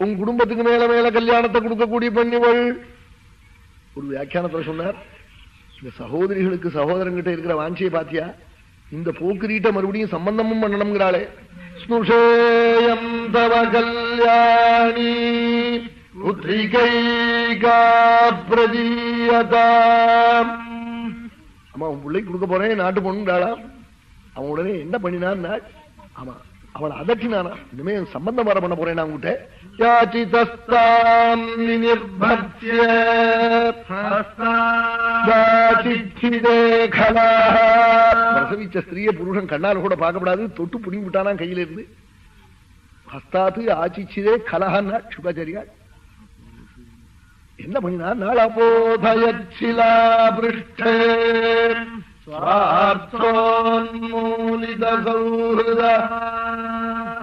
உன் குடும்பத்துக்கு மேல மேல கல்யாணத்தை கொடுக்கக்கூடிய பெண்ணிவள். ஒரு வியாக்கியானத்துல சொன்னார் இந்த சகோதரிகளுக்கு சகோதரங்கிட்ட இருக்கிற வாஞ்சியை பாத்தியா? இந்த போக்குரீட்ட மறுபடியும் சம்பந்தமும் பண்ணணுங்கிறாளே ஸ்னுஷேயம் தவ கல்யாணி புத்திரிகைகா பிரதீயதாம் அம்மா உன் பிள்ளைக்கு கொடுக்க போறேன் நாட்டு பொண்ணுடாளா அவன் உடனே என்ன பண்ணினான் ஆமா அவளை அதட்டினானா? இனிமே சம்பந்தம் வர பண்ண போறேன் உங்ககிட்ட யாச்சிதஸ்தாம். பிரசவிச்ச ஸ்திரீய புருஷன் கண்ணால கூட பார்க்கப்படாது. தொட்டு புடிங்கி விட்டானா கையில இருந்து ஹஸ்தாத்து ஆச்சிச்சிதே கலஹன்னா சுபச்சரியா. என்ன பண்ணினா? நாளபோதயச்சிலா பிருஷ்டே.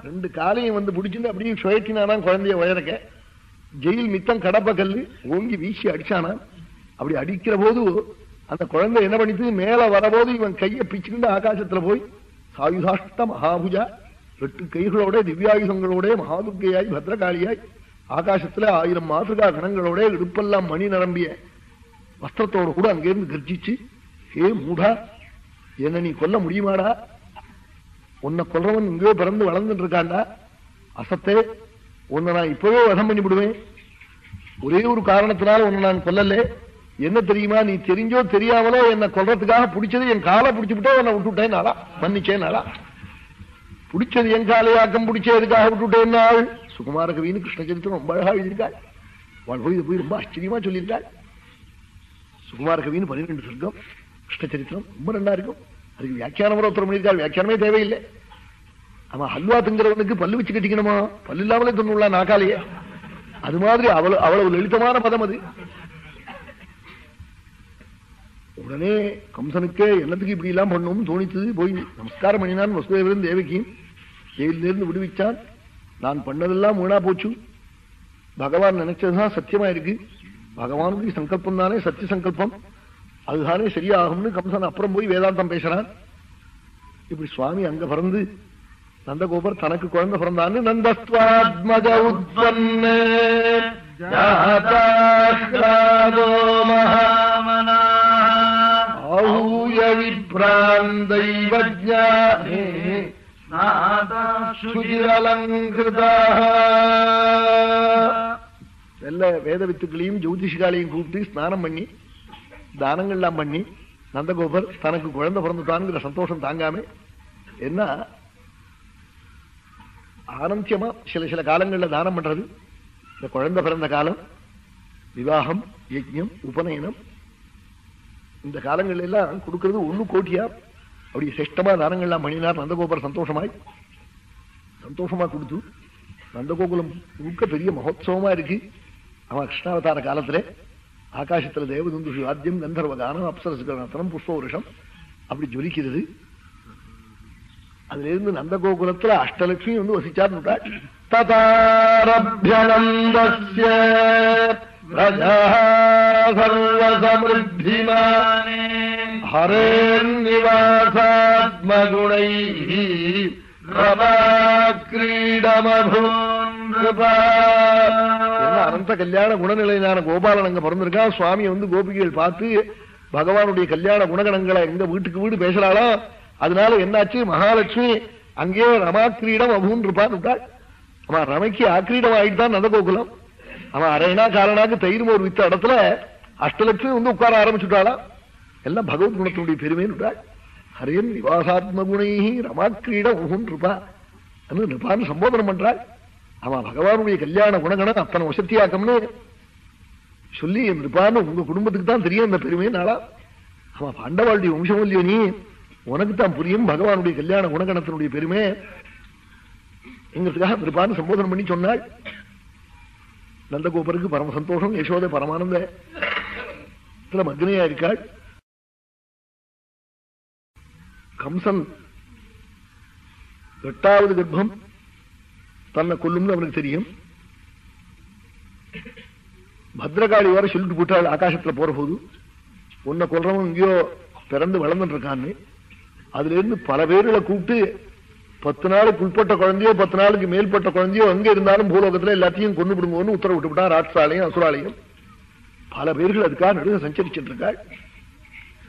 ரெண்டு காலையும் வந்து பிடிச்சிருந்து அப்படியே சுழட்டினானா குழந்தைய உயரக்க ஜெயில் மித்தம் கடப்ப கல்லு ஓங்கி வீசி அடிச்சானா. அப்படி அடிக்கிற போது அந்த குழந்தை என்ன பண்ணிட்டு மேல வரபோது இவன் கையை பிச்சுக்கிண்டு ஆகாசத்துல போய் சாயுதாஷ்ட மகாபுஜா எட்டு கைகளோட திவ்யாயுதங்களோட மகாதுர்கையாய் பத்ரகாளியாய் ஆகாசத்துல ஆயிரம் மாசுகா கணங்களோட இடுப்பெல்லாம் மணி நிரம்பிய வஸ்திரத்தோடு கூட அங்கிருந்து கர்ஜிச்சு ஏ மூடா? என்ன நீ கொல்ல முடியுமாடா? உன்னை கொல்றவன் இங்கேயோ பிறந்து வளர்ந்துட்டு இருக்காண்டா அசத்தே உன்னை நான் இப்பவே வதம் பண்ணி விடுவேன். ஒரே ஒரு காரணத்தினால உன்னை நான் கொல்லல. என்ன தெரியுமா நீ தெரிஞ்சோ தெரியாமலோ என்னை கொல்றதுக்காக பிடிச்சது என் காலை பிடிச்சு விட்டோ உன்னை விட்டுட்டேன் நாளா. மன்னிச்சேன் நாளா. பிடிச்சது என் காலையாக்கம் பிடிச்சதுக்காக விட்டுட்டேன் நாள் சுகுமார கவின்னு கிருஷ்ண சரித்திரம் ரொம்ப அழகா எழுதியிருக்காள். அவள் போய் இதை போய் ரொம்ப ஆச்சரியமா சொல்லியிருக்காள். சுகுமார கவின்னு பன்னிரெண்டு சொர்க்கம். கிருஷ்ண சரித்திரம். ரொம்ப நல்லா இருக்கும். அதுக்கு வியாக்கியானம் ஒருத்தர் பண்ணியிருக்காள். வியாக்கியானமே தேவையில்லை. ஆமா ஹல்வா திங்கிறவனுக்கு பல்லு வச்சு கட்டிக்கணுமா? பல்லு இல்லாமலே தொண்ணுலாம் நாக்காலேயே அது மாதிரி அவ்வளவு அவ்வளவு லலிதமான பதம் அது. உடனே கம்சனுக்கே என்னத்துக்கு இப்படி எல்லாம் பண்ணும் தோணித்தது. போய் நமஸ்காரம் பண்ணினான் வசுதேவரன் தேவகியும் ஜெயிலிருந்து விடுவிச்சான். நான் பண்ணதெல்லாம் வீணா போச்சு. பகவான் நினைச்சதுதான் சத்தியமா இருக்கு. பகவானுடைய சங்கல்பம் தானே சத்திய சங்கல்பம். அதுதானே சரியாகும்னு கம்சன் அப்புறம் போய் வேதாந்தம் பேசுறான். இப்படி சுவாமி அங்க பிறந்து நந்தகோபர் தனக்கு குழந்தை பிறந்தான்னு நந்தஸ்வாத்மஜ உத்பன்னே ஜாதாஹ்லாதோ வேத வித்துக்களையும் ஜோதிஷிகாலையும் கூப்பிட்டு ஸ்நானம் பண்ணி தானங்கள்லாம் பண்ணி நந்தகோபர் தனக்கு குழந்தை பிறந்துட்டான்ங்கிற சந்தோஷம் தாங்காம என்ன ஆனந்தியமா சில சில காலங்களில் தானம் பண்றது? இந்த குழந்தை பிறந்த காலம் விவாகம் யஜ்யம் உபநயனம் இந்த காலங்கள் எல்லாம் கொடுக்கறது ஒண்ணு கோட்டியா? அப்படி சிஷ்டமா தானங்கள்லாம் பண்ணினார் நந்தகோபர் சந்தோஷமாய். சந்தோஷமா கொடுத்து நந்தகோகுலம் முழுக்க பெரிய மகோத்சவமா இருக்கு. அவன் கிருஷ்ணாவதார காலத்துல. ஆகாசத்துல தேவதந்துஷு ஆத்தியம் கந்தர்வகானம் அப்சரசுகரணத்தனம் புஷ்ப அப்படி ஜொலிக்கிறது. அதுல இருந்து நந்தகோகுலத்துல அஷ்டலட்சுமி வந்து வசிச்சார் ததாரபியனந்தஸ்ய பிரஜா சர்வசமிருத்திமானே ஹரேர்நிவாசாத்மகுணை அனந்த கல்யாண குணநிலையான கோபாலன் அங்க பிறந்திருக்கான் சுவாமியை வந்து கோபிகள் பார்த்து பகவானுடைய கல்யாண குணகணங்களை எங்க வீட்டுக்கு வீடு பேசலாம் அதனால என்னாச்சு? மகாலட்சுமி அங்கே ரமாக்கிரீடம் அபூன் இருப்பான் விட்டாள். அவன் ரமைக்கு ஆக்கிரீடம் ஆயிட்டுதான் நந்த கோகுலம் அவன் அரைனா காரணாக்கு தயிர் ஒரு வித்த இடத்துல அஷ்டலட்சுமி வந்து உட்கார ஆரம்பிச்சுட்டாளா? எல்லாம் பகவத் குணத்தினுடைய பெருமைன்னு விட்டாள். ஹரேன் நிவாசாத்ம குணை ரமாக்கிரீடம் அபூன் இருப்பா? நிருப்பான்னு சம்போதனம் பண்றாள். அவன் பகவானுடைய கல்யாண குணகணம் அத்தனை வசத்தியாக்கம்னு சொல்லி இருப்பான்னு உங்க குடும்பத்துக்கு தான் தெரியும் இந்த பெருமையை நாளா. அவன் பாண்டவாளுடைய வம்சம் இல்லையோ நீ உனக்கு தான் புரியும் பகவானுடைய கல்யாண குணகணத்தினுடைய பெருமை. எங்களுக்காக இருப்பான்னு சம்போதனம் பண்ணி சொன்னாள். நந்தகோபருக்கு பரம சந்தோஷம் யசோத பரமானந்த. மக்னையா இருக்காள். கம்சன் எட்டாவது கர்ப்பம். தன்னை கொல்லும்னு அவனுக்கு தெரியும். பத்ரகாளி வர சொல்லிட்டு போட்டாள் ஆகாசத்துல போற போது உன்னை கொல்றவன் இங்கேயோ பிறந்து வளர்ந்துட்டு இருக்கான்னு. அதுல இருந்து பல பேர்களை கூப்பிட்டு பத்து நாளுக்கு உட்பட்ட குழந்தையோ பத்து நாளுக்கு மேல்பட்ட குழந்தையோ எங்க இருந்தாலும் பூலோகத்துல எல்லாத்தையும் கொண்டு விடுங்கன்னு உத்தரவு விட்டுவிட்டான் ராட்சாலையும் அசுராலையும். பல பேர்கள் அதுக்காக நடுக சஞ்சரிச்சுட்டு இருக்காள்.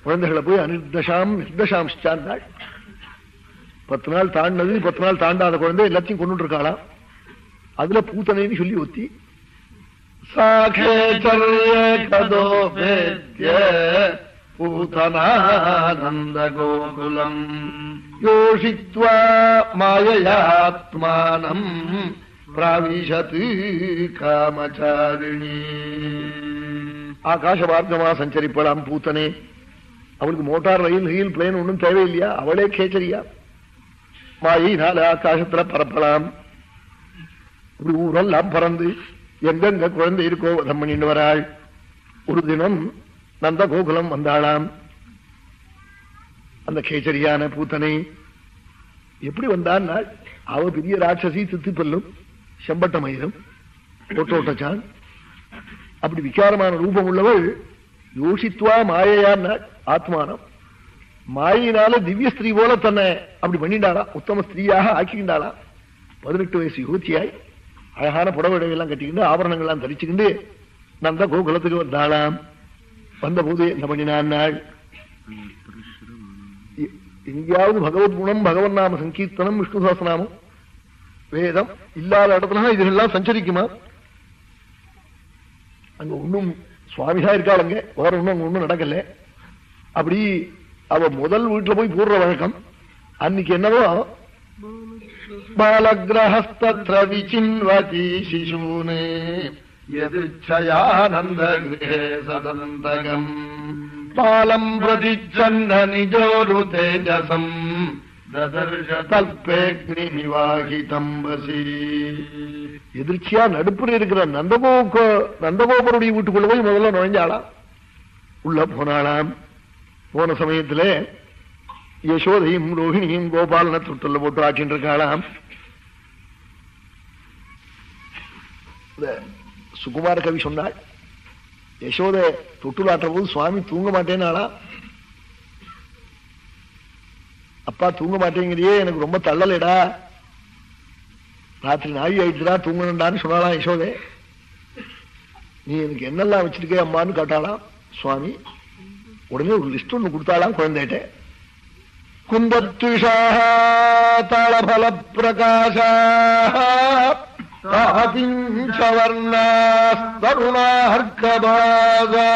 குழந்தைகளை போய் அனிர்தசாம் நிர்தசாம் சார்ந்தாள் பத்து நாள் தாண்டினது பத்து நாள் தாண்டாத குழந்தை எல்லாத்தையும் கொண்டு இருக்காளாம். அதுல பூத்தனைன்னு சொல்லி ஒத்தி சாகேச்சரியோ பூதனானந்த கோகுலம் யோஷித்வா மாயயாத்மானம் பிராவிஷத்து காமச்சாரிணி. ஆகாச மார்க்கமா சஞ்சரிப்பலாம் பூத்தனே அவளுக்கு மோட்டார் ரயில் ரயில் பிளேன் ஒன்றும் தேவையில்லையா அவளே கேச்சரியா மாயினால ஆகாசத்துல பரப்பலாம் ஊரெல்லாம் பறந்து எங்கெங்க குழந்தை இருக்கோ வதம் பண்ணிட்டு வராள். ஒரு தினம் நந்த கோகுலம் வந்தாளாம். அந்த கேச்சரியான பூத்தனை எப்படி வந்தான் அவ பெரிய ராட்சசி தித்துப்பல்லும் செம்பட்ட மயிலும் ஒட்டோட்டச்சான். அப்படி விசாரமான ரூபம் உள்ளவள் யோசித்துவா மாயையான்னா ஆத்மானம். மாயினால திவ்ய ஸ்திரீ போல தன்னை அப்படி பண்ணிண்டாளா உத்தம ஸ்திரீயாக ஆக்கிண்டாளா பதினெட்டு வயசு யுவத்தியாய் அழகான எல்லாம் கட்டிக்கிட்டு ஆபரணங்கள்லாம் தரிச்சுக்கிண்டு நந்த கோகுலத்துக்கு வந்தாளாம். வந்தபோது என்ன பண்ணினான் நாள்? எங்கேயாவது பகவத் குணம் பகவன் நாம சங்கீர்த்தனம் விஷ்ணு சாஸ்திரநாமம் வேதம் இல்லாத இடத்துல இதெல்லாம் சஞ்சரிக்குமா? அங்க ஒன்னும் சுவாமிதான் இருக்காளுங்க. வேற ஒண்ணும் அங்க ஒன்னும் நடக்கல. அப்படி அவ முதல் வீட்டுல போய் போடுற வழக்கம். அன்னைக்கு என்னவோ பாலகிரகஸ்திர விசின்வதி சிசூனே எதிர்ச்சயானந்த சதந்தகம் பாலம் பிரதிச்சன்ன நிஜோரு தேஜசம் எதிர்ச்சியா நடுப்புற இருக்கிற நந்தகோகோ நந்தகோபருடைய வீட்டுக்குள்ள போய் முதல்ல நுழைஞ்சாளாம் உள்ள போனாளாம். போன சமயத்துல யசோதையும் ரோஹிணியும் கோபாலன தொட்டில் போட்டு ஆட்டின்னு இருக்காளாம் இந்த சுகுமார கவி சொன்னாள் யசோத தொட்டுலாட்டுற போது சுவாமி தூங்க மாட்டேன்னாளா? அப்பா தூங்க மாட்டேங்கிறியே எனக்கு ரொம்ப தள்ளலடா. ராத்திரி நாய் ஆயிடுச்சுடா தூங்கணுண்டான்னு சொன்னாலாம் யசோதே? நீ எனக்கு என்னெல்லாம் வச்சிருக்க அம்மான்னு கேட்டாலாம் சுவாமி. உடனே ஒரு லிஸ்ட் ஒன்று கொடுத்தாலாம் குழந்தைகிட்ட. கும்பத்விஷா தளபல பிரகாஷா தருணார்க்கபாகா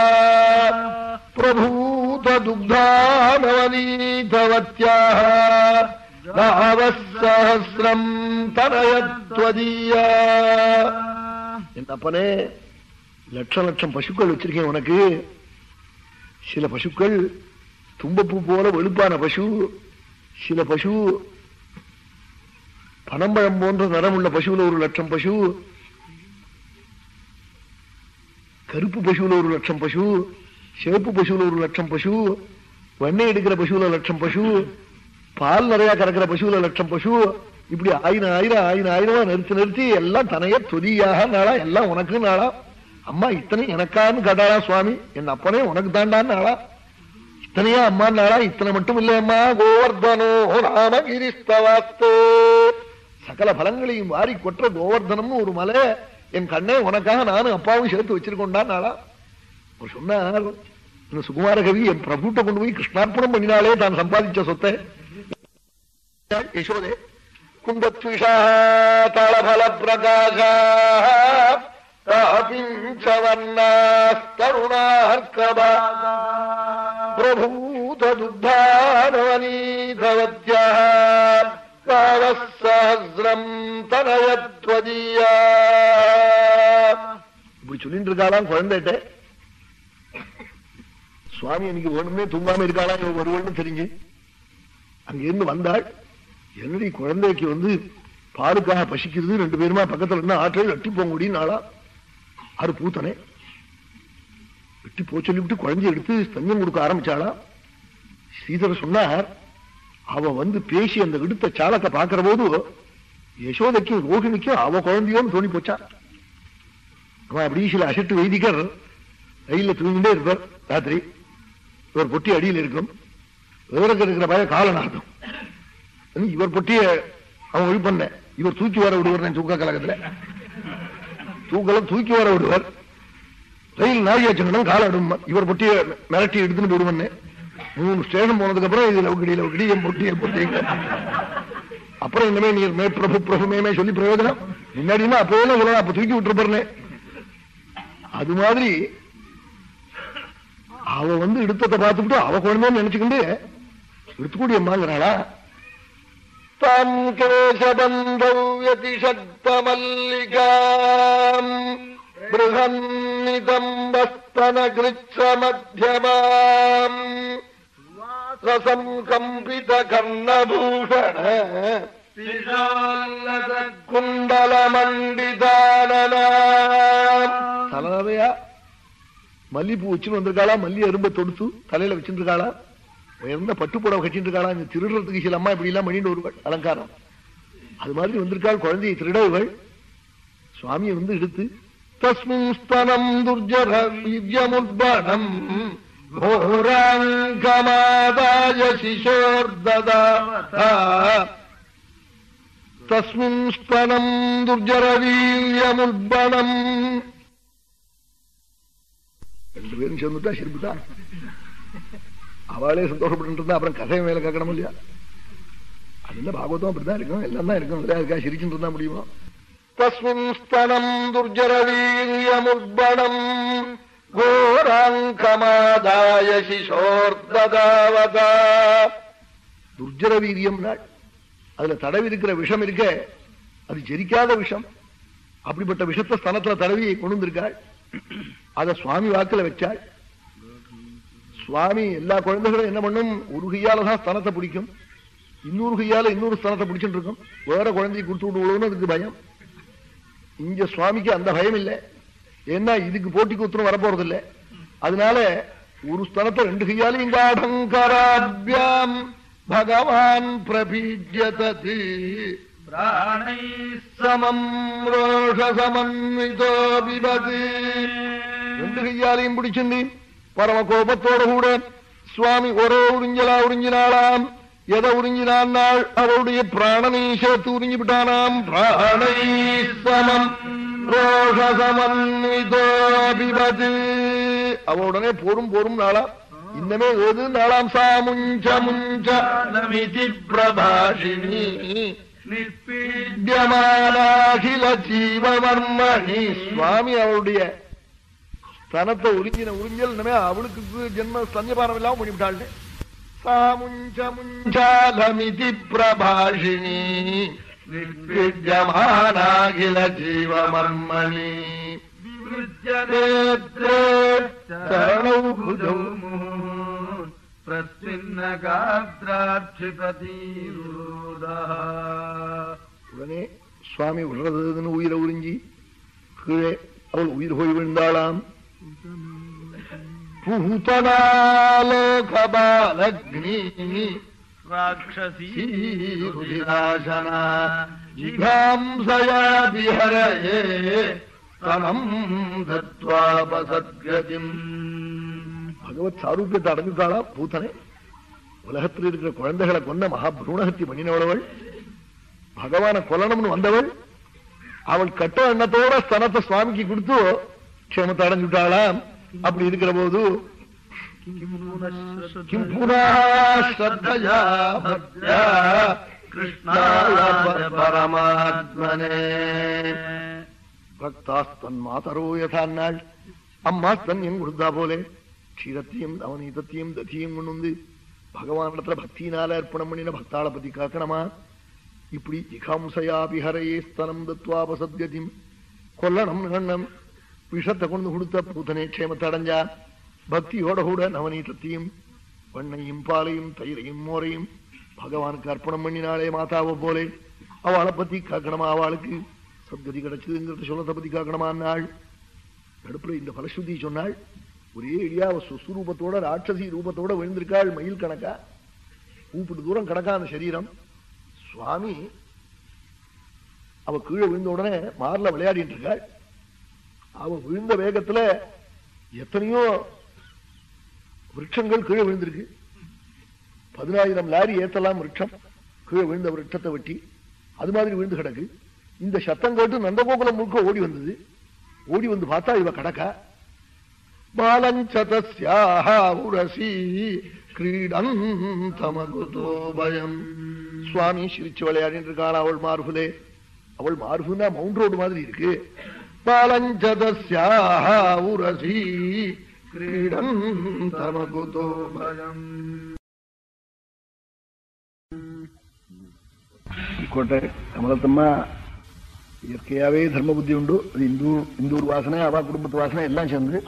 பிரபூத துக்தானவனீதவத்யாஹரம் தனயத்வதீயா. என் அப்பனே லட்ச லட்சம் பசுக்கள் வச்சிருக்கேன் உனக்கு. சில பசுக்கள் தும்பப்பூ போல வெளுப்பான பசு சில பசு பனம்பழம் போன்ற நிறம் உள்ள பசுவில் ஒரு லட்சம் பசு. கருப்பு பசுவில் ஒரு லட்சம் பசு. சிவப்பு பசுவில் ஒரு லட்சம் பசு. வெண்ணெய் எடுக்கிற பசுவில் லட்சம் பசு. பால் நிறைய கறக்கிற பசுவில் லட்சம் பசு. இப்படி ஆயிரம் ஆயிரம் ஆயிரம் ஆயிரமா நிறுத்தி நிறுத்தி எல்லாம் தனைய தொதியாக நாளா எல்லாம் உனக்கு நாளா. அம்மா இத்தனை எனக்கான்னு கேட்டாளா சுவாமி? என் அப்பனே உனக்கு தாண்டான்னு நாளா. இத்தனையா அம்மா நாளா? இத்தனை மட்டும் இல்லையம்மா. கோவர்தனோ ராமகிரிஸ்தவாஸ்தோ. சகல பலங்களையும் வாரி கொற்ற கோவர்தனம்னு ஒரு மலை. என் கண்ணே உனக்காக நானும் அப்பாவும் சேர்த்து வச்சிருக்கோண்டா நாளா அவர் சொன்னார் சுகுமார கவி என் பிரபுட்ட கொண்டு போய் கிருஷ்ணார்ப்பணம் பண்ணினாலே தான் சம்பாதிச்ச சொத்தை. யசோதே கும்பத்விஷா தளபல பிரகாஷா தருணார்க்கபா பிரபூததுத்தானவனீதவத்யம் தனயத்வதியா இப்படி சொல்லிட்டு இருக்காளாம் குழந்தைகிட்ட? சுவாமி எனக்கு ஒண்ணுமே தூங்காம இருக்காளா? வருவன்னு தெரிஞ்சு. அங்கிருந்து வந்தாள். என்னடி குழந்தைக்கு வந்து பாலுக்காக பசிக்கிறது ரெண்டு பேருமா பக்கத்துல இருந்து ஆற்றல் வெட்டி போக முடியும் நாளா ஆறு பூத்தனே. வெட்டி போ சொல்லிவிட்டு குழந்தை எடுத்து ஸ்தஞ்சம் கொடுக்க ஆரம்பிச்சாளா? ஸ்ரீதர் சொன்னார் அவ வந்து பேசி அந்த விடுத்த சாலத்தை பாக்குற போது யசோதைக்கும் ரோஹிணிக்கும் அவ குழந்தையோன்னு தோணி போச்சா? அவன் அப்படி சில அசட்டு வைதிகர் ரயில தூங்கிட்டே இருப்பார் ராத்திரி. இவர் பொட்டி அடியில் இருக்கும். விவரத்தில் இருக்கிற பய காலநாதம் இவர் பொட்டிய அவன் ஒழி பண்ண. இவர் தூக்கி வர விடுவார் தூக்க கழகத்துல தூக்கலாம் தூக்கி வர விடுவார். ரயில் நாயகச்சங்கடம் காலாடும் இவர் பொட்டிய மிரட்டி எடுத்துட்டு போடுவன்னு மூணு ஸ்டேஷன் போனதுக்கு அப்புறம் இது லவுக்கடி லவுக்கடி என் பொட்டிய பொட்டிங்க அப்புறம் இனிமே நீர் மே பிரபு பிரபுமே சொல்லி பிரயோஜனம். முன்னாடினா அப்பவே சொல்லலாம் அப்ப தூக்கி விட்டுருப்பாருன்னு அது மாதிரி அவ வந்து எடுத்ததை பார்த்துட்டு அவ குழந்தைன்னு நினைச்சுக்கிண்டு எடுத்துக்கூடிய அம்மாங்கிறாளா தாம் கேசபந்தவ்யதிஷக்த மல்லிகாம் ரசம் கம்பித கர்ணபூஷண குண்டல மண்டிதானலையா மல்லிப்பூ வச்சுன்னு வந்திருக்காளா? மல்லி அரும்ப தொடுத்து தலையில வச்சுருக்காளா? உயர்ந்த பட்டு புடவை கட்டிட்டு இருக்காளா? இந்த திருடுறதுக்கு சில அம்மா இப்படி எல்லாம் பண்ணிட்டு வருவாள். அலங்காரம். அது மாதிரி வந்திருக்காள் குழந்தையை திருடவுகள். சுவாமியை வந்து எடுத்து தஸ்மின் ஸ்தனம் துர்ஜமுட்பணம் வீரியமுத்பணம் घोराङ्कमादाय शिशोर्ददा तस्मिन् स्तनम् துர்ஜரவீரியமுல்பணம் ரெண்டு பேரும் சேர்ந்துட்டா சிரிப்புதான் அவளே சந்தோஷப்பட்டு இருந்தா அப்புறம் கதையை மேல கேட்கணும் இல்லையா அது என்ன பாகவதம் அப்படிதான் இருக்கும் எல்லாம் தான் இருக்கும் அதுக்காக சிரிச்சுட்டு இருந்தா முடியுமா தஸ்மின் ஸ்தனம் துர்ஜரவீரியமுல்பணம் கோராங்கமாதாய சிசோர்ததாவதா. துர்ஜர வீரியம் நாள் அதுல தடவி இருக்கிற விஷம் இருக்க அது ஜெரிக்காத விஷம். அப்படிப்பட்ட விஷத்தை ஸ்தனத்துல தடவி கொண்டு வந்திருக்காள் அத சுவாமி வாக்குல வச்சாள். சுவாமி எல்லா குழந்தைகளும் என்ன பண்ணும்? ஒரு கையால தான் ஸ்தனத்தை பிடிக்கும். இன்னொரு கையால இன்னொரு ஸ்தனத்தை பிடிச்சிட்டு இருக்கும். வேற குழந்தையை கொடுத்து விடுவோம்னு அதுக்கு பயம். இங்க சுவாமிக்கு அந்த பயம் இல்லை ஏன்னா இதுக்கு போட்டிக்கு உத்தரம் வரப்போறது இல்ல அதனால ஒரு ஸ்தலத்தை ரெண்டு கையாலையும் காடங்கராபியாம் பகவான் பிரபீஜ்யதது. சமம் ரோஷசமன்விதோ பிபது ரெண்டு கையாலையும் பிடிச்சுண்டு பரம கோபத்தோட கூட சுவாமி ஒரே உறிஞ்சலா உறிஞ்சினாளாம். எதை உறிஞ்சினான் நாள்? அவருடைய பிராணனை சேர்த்து உறிஞ்சிவிட்டானாம். பிராணை சமம் ரோஷசமன்விதோபிபது அவ உடனே போரும் போரும் நாளா. இன்னமே ஏது நாளாம் சா முஞ்ச முஞ்ச. நமிதி பிரபாஷினி நிற்பீட்யமானாகில ஜீவவர்மணி. சுவாமி அவருடைய ஸ்தனத்தை உறிஞ்சின உறிஞ்சல் இனிமே அவளுக்கு ஜென்ம சஞ்சபாரம் இல்லாம பண்ணிவிட்டாள் சாமுஞ்ச முஞ்சாலமிதி பிரபாஷினி வித்யமானாகில ஜீவமர்மணி. உடனே சுவாமி விடுறதுன்னு உயிரை உறிஞ்சி கீழே அவள் உயிர் போய் விழுந்தாளாம். பூதனாலோகபாலக்னி பகவத் சாரூபியத்தை அடைஞ்சுட்டாளா பூத்தனை உலகத்தில் இருக்கிற குழந்தைகளை கொண்ட மகாபிரூணகத்தி பண்ணினவளவள் பகவான கொல்லணும்னு வந்தவள் அவள் கட்ட எண்ணத்தோட ஸ்தனத்தை சுவாமிக்கு கொடுத்து க்ஷேமத்தை அடைஞ்சுட்டாளாம் அப்படி இருக்கிற போது கிம் புனாஸ்ரத்தயா பக்தியா கிருஷ்ணாய பரமாத்மனே பக்தாஸ்தன் மாதரோ யதான்னாள் அம்மா தன் என் கொடுத்தா போலே க்ஷீரத்தையும் அவநீதத்தையும் தத்தியும் கொண்டு வந்து பகவானிடத்துல பக்தியினால அர்ப்பணம் பண்ணின பக்தாளை பத்தி காக்கணுமா இப்படி ஜிகாம்சையாபிஹரையே ஸ்தனம் தத்வாபசத்கதிம் கொல்லணும் கண்ணம் விஷத்தை கொண்டு கொடுத்த பூத்தனே க்ஷேமத்தை அடைஞ்சா பக்தியோட கூட நவநீதத்தையும் பெண்ணையும் பாலையும் தயிரையும் மோரையும் பகவானுக்கு அர்ப்பணம் பண்ணினாலே மாதாவை போலே. அவளை பத்தி காக்கணுமா அவளுக்கு? சத்கதி கிடைச்சதுங்கிறத சொல்லத்தை பத்தி காக்கணுமா நடுப்புல இந்த பலஸ்ருதி சொன்னாள் ஒரே இடியா சுஸ்வரூபத்தோட ராட்சசி ரூபத்தோட விழுந்திருக்காள் மயில் கணக்கா? கூப்பிட்டு தூரம் கணக்கா அந்த சரீரம். சுவாமி அவ கீழே விழுந்த உடனே மார்ல விளையாடிட்டு இருக்காள். அவ விழுந்த வேகத்துல எத்தனையோ விரட்சங்கள் கீழே விழுந்திருக்கு. பதினாயிரம் லாரி ஏத்தலாம் விரட்சம். கீழே விழுந்த விரட்சத்தை வெட்டி அது மாதிரி விழுந்து கிடக்கு. இந்த சத்தம் கேட்டு நந்தகோகுலம் முழுக்க ஓடி வந்தது. ஓடி வந்து பார்த்தா இவ கடக்கா. பாலஞ்சதஸ்யாக உரசி தமகுதோ பயம். சுவாமி சிரிச்சு விளையாடிட்டு இருக்காள் அவள் மார்புலே. அவள் மார்புனா மவுண்ட் ரோடு மாதிரி இருக்கு. பாலஞ்சதஸ்யாக உரசி கிரீடன் தமகுதோ பயம் கமலத்தம்மா இயற்கையாவே தர்ம புத்தி உண்டு அது இந்து இந்தூர் வாசனை அவா குடும்பத்து வாசனை எல்லாம் சேர்ந்து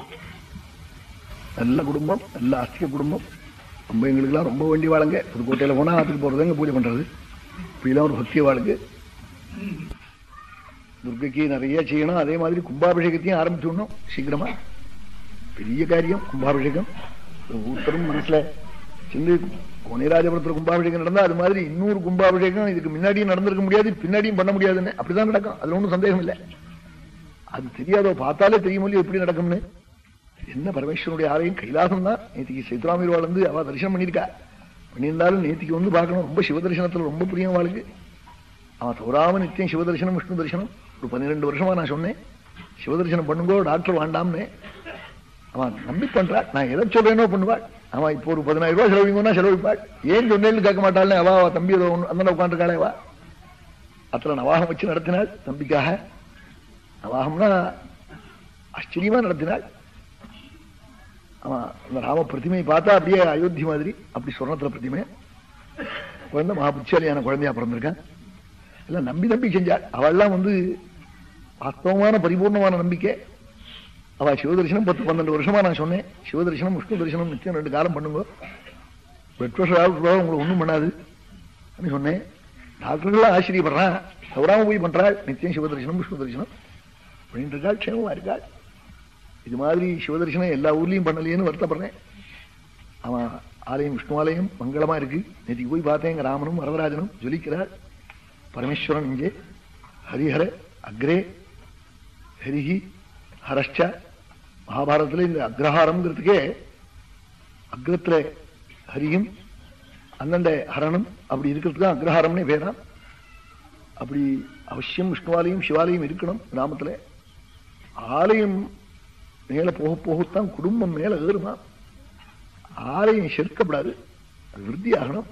நல்ல குடும்பம் நல்ல ஆஸ்திக குடும்பம் ரொம்ப எங்களுக்கெல்லாம் ரொம்ப வேண்டி வாழுங்க புதுக்கோட்டையில போனா ஆத்துக்கு போறது எங்க பூஜை பண்றது இப்படிலாம் ஒரு பக்தி வாழுங்க துர்கைக்கு நிறைய செய்யணும் அதே மாதிரி கும்பாபிஷேகத்தையும் ஆரம்பிச்சுடணும் சீக்கிரமா பெரிய காரியம் கும்பாபிஷேகம். ஒருத்தரும் மனசுல சிந்து கோனிராஜபுரத்துல கும்பாபிஷேகம் நடந்தா அது மாதிரி இன்னொரு கும்பாபிஷேகம் இதுக்கு முன்னாடியும் நடந்திருக்க முடியாது பின்னாடியும் பண்ண முடியாதுன்னு அப்படிதான் நடக்கும் அதுல ஒன்றும் சந்தேகம் இல்லை. அது தெரியாதோ பார்த்தாலே தெரியும் எப்படி நடக்கும்னு. என்ன பரமேஸ்வரனுடைய ஆலயம் கைலாசம் தான் நேத்திக்கு சேத்துராமீர் வந்து அவ தரிசனம் பண்ணியிருக்கா. பண்ணியிருந்தாலும் நேத்திக்கு வந்து பார்க்கணும். ரொம்ப சிவதரிசனத்துல ரொம்ப பிரியம் வாழ்க்கை. அவன் தோறாம நித்தியம் சிவதரிசனம் விஷ்ணு தரிசனம். ஒரு பன்னிரெண்டு வருஷமா நான் சொன்னேன். சிவதரிசனம் பண்ணுங்கோ டாக்டர் வேண்டாம்னு. அவன் நம்பி பண்றா நான் எதை சொல்றேனோ பண்ணுவாள். அவன் இப்போ ஒரு பதினாயிரம் ரூபாய் செலவிங்கன்னா செலவிப்பாள் ஏன் சொன்னேன்னு கேட்க மாட்டாள் அவ தம்பி ஏதோ அந்த உட்காந்துருக்காளே வா அத்தனை நவாகம் வச்சு நடத்தினாள் தம்பிக்காக. நவாகம்னா ஆச்சரியமா நடத்தினாள். அவன் அந்த ராம பிரதிமையை பார்த்தா அப்படியே அயோத்தி மாதிரி அப்படி சொர்ணத்துல பிரதிமை. குழந்தை மகாபுட்சாலியான குழந்தையா பிறந்திருக்கான். எல்லாம் நம்பி நம்பி செஞ்சாள். அவள்லாம் வந்து வாஸ்தவமான பரிபூர்ணமான நம்பிக்கை. அவ சிவதர்சனம் பத்து பன்னெண்டு வருஷமா நான் சொன்னேன். சிவதர்சனம் விஷ்ணு தரிசனம் நிச்சயம் ரெண்டு காலம் பண்ணுங்க. பிளட் உங்களுக்கு ஒன்றும் பண்ணாது. அப்படின்னு சொன்னேன். டாக்டர்கள்லாம் ஆச்சரியப்படுறான். தவறாம போய் பண்றாள். நித்தியம் சிவதர்சனம் விஷ்ணு தரிசனம் பண்ணிட்டு இருக்காள் க்ஷேமமா இருக்காள். இது மாதிரி சிவதர்சனம் எல்லா ஊர்லயும் பண்ணலையேன்னு வருத்தப்படுறேன். அவன் ஆலயம் விஷ்ணு ஆலயம் மங்களமா இருக்கு. நேற்றுக்கு போய் பார்த்தேன். ராமனும் வரதராஜனும் ஜொலிக்கிறார். பரமேஸ்வரன் இங்கே. ஹரிஹர அக்ரே ஹரிஹி ஹரஷ்ட மகாபாரதத்துல இந்த அக்ரஹாரம்ங்கிறதுக்கே அக்ரத்துல ஹரியும் அந்தண்ட ஹரணம் அப்படி இருக்கிறதுக்கு தான் அக்ரஹாரம்னே பேரா. அப்படி அவசியம் விஷ்ணுவாலயம் சிவாலயம் இருக்கணும் கிராமத்துல. ஆலயம் மேல போக போகத்தான் குடும்பம் மேல ஏறுமா? ஆலயம் செருக்கப்படாது. அது விருத்தி ஆகணும்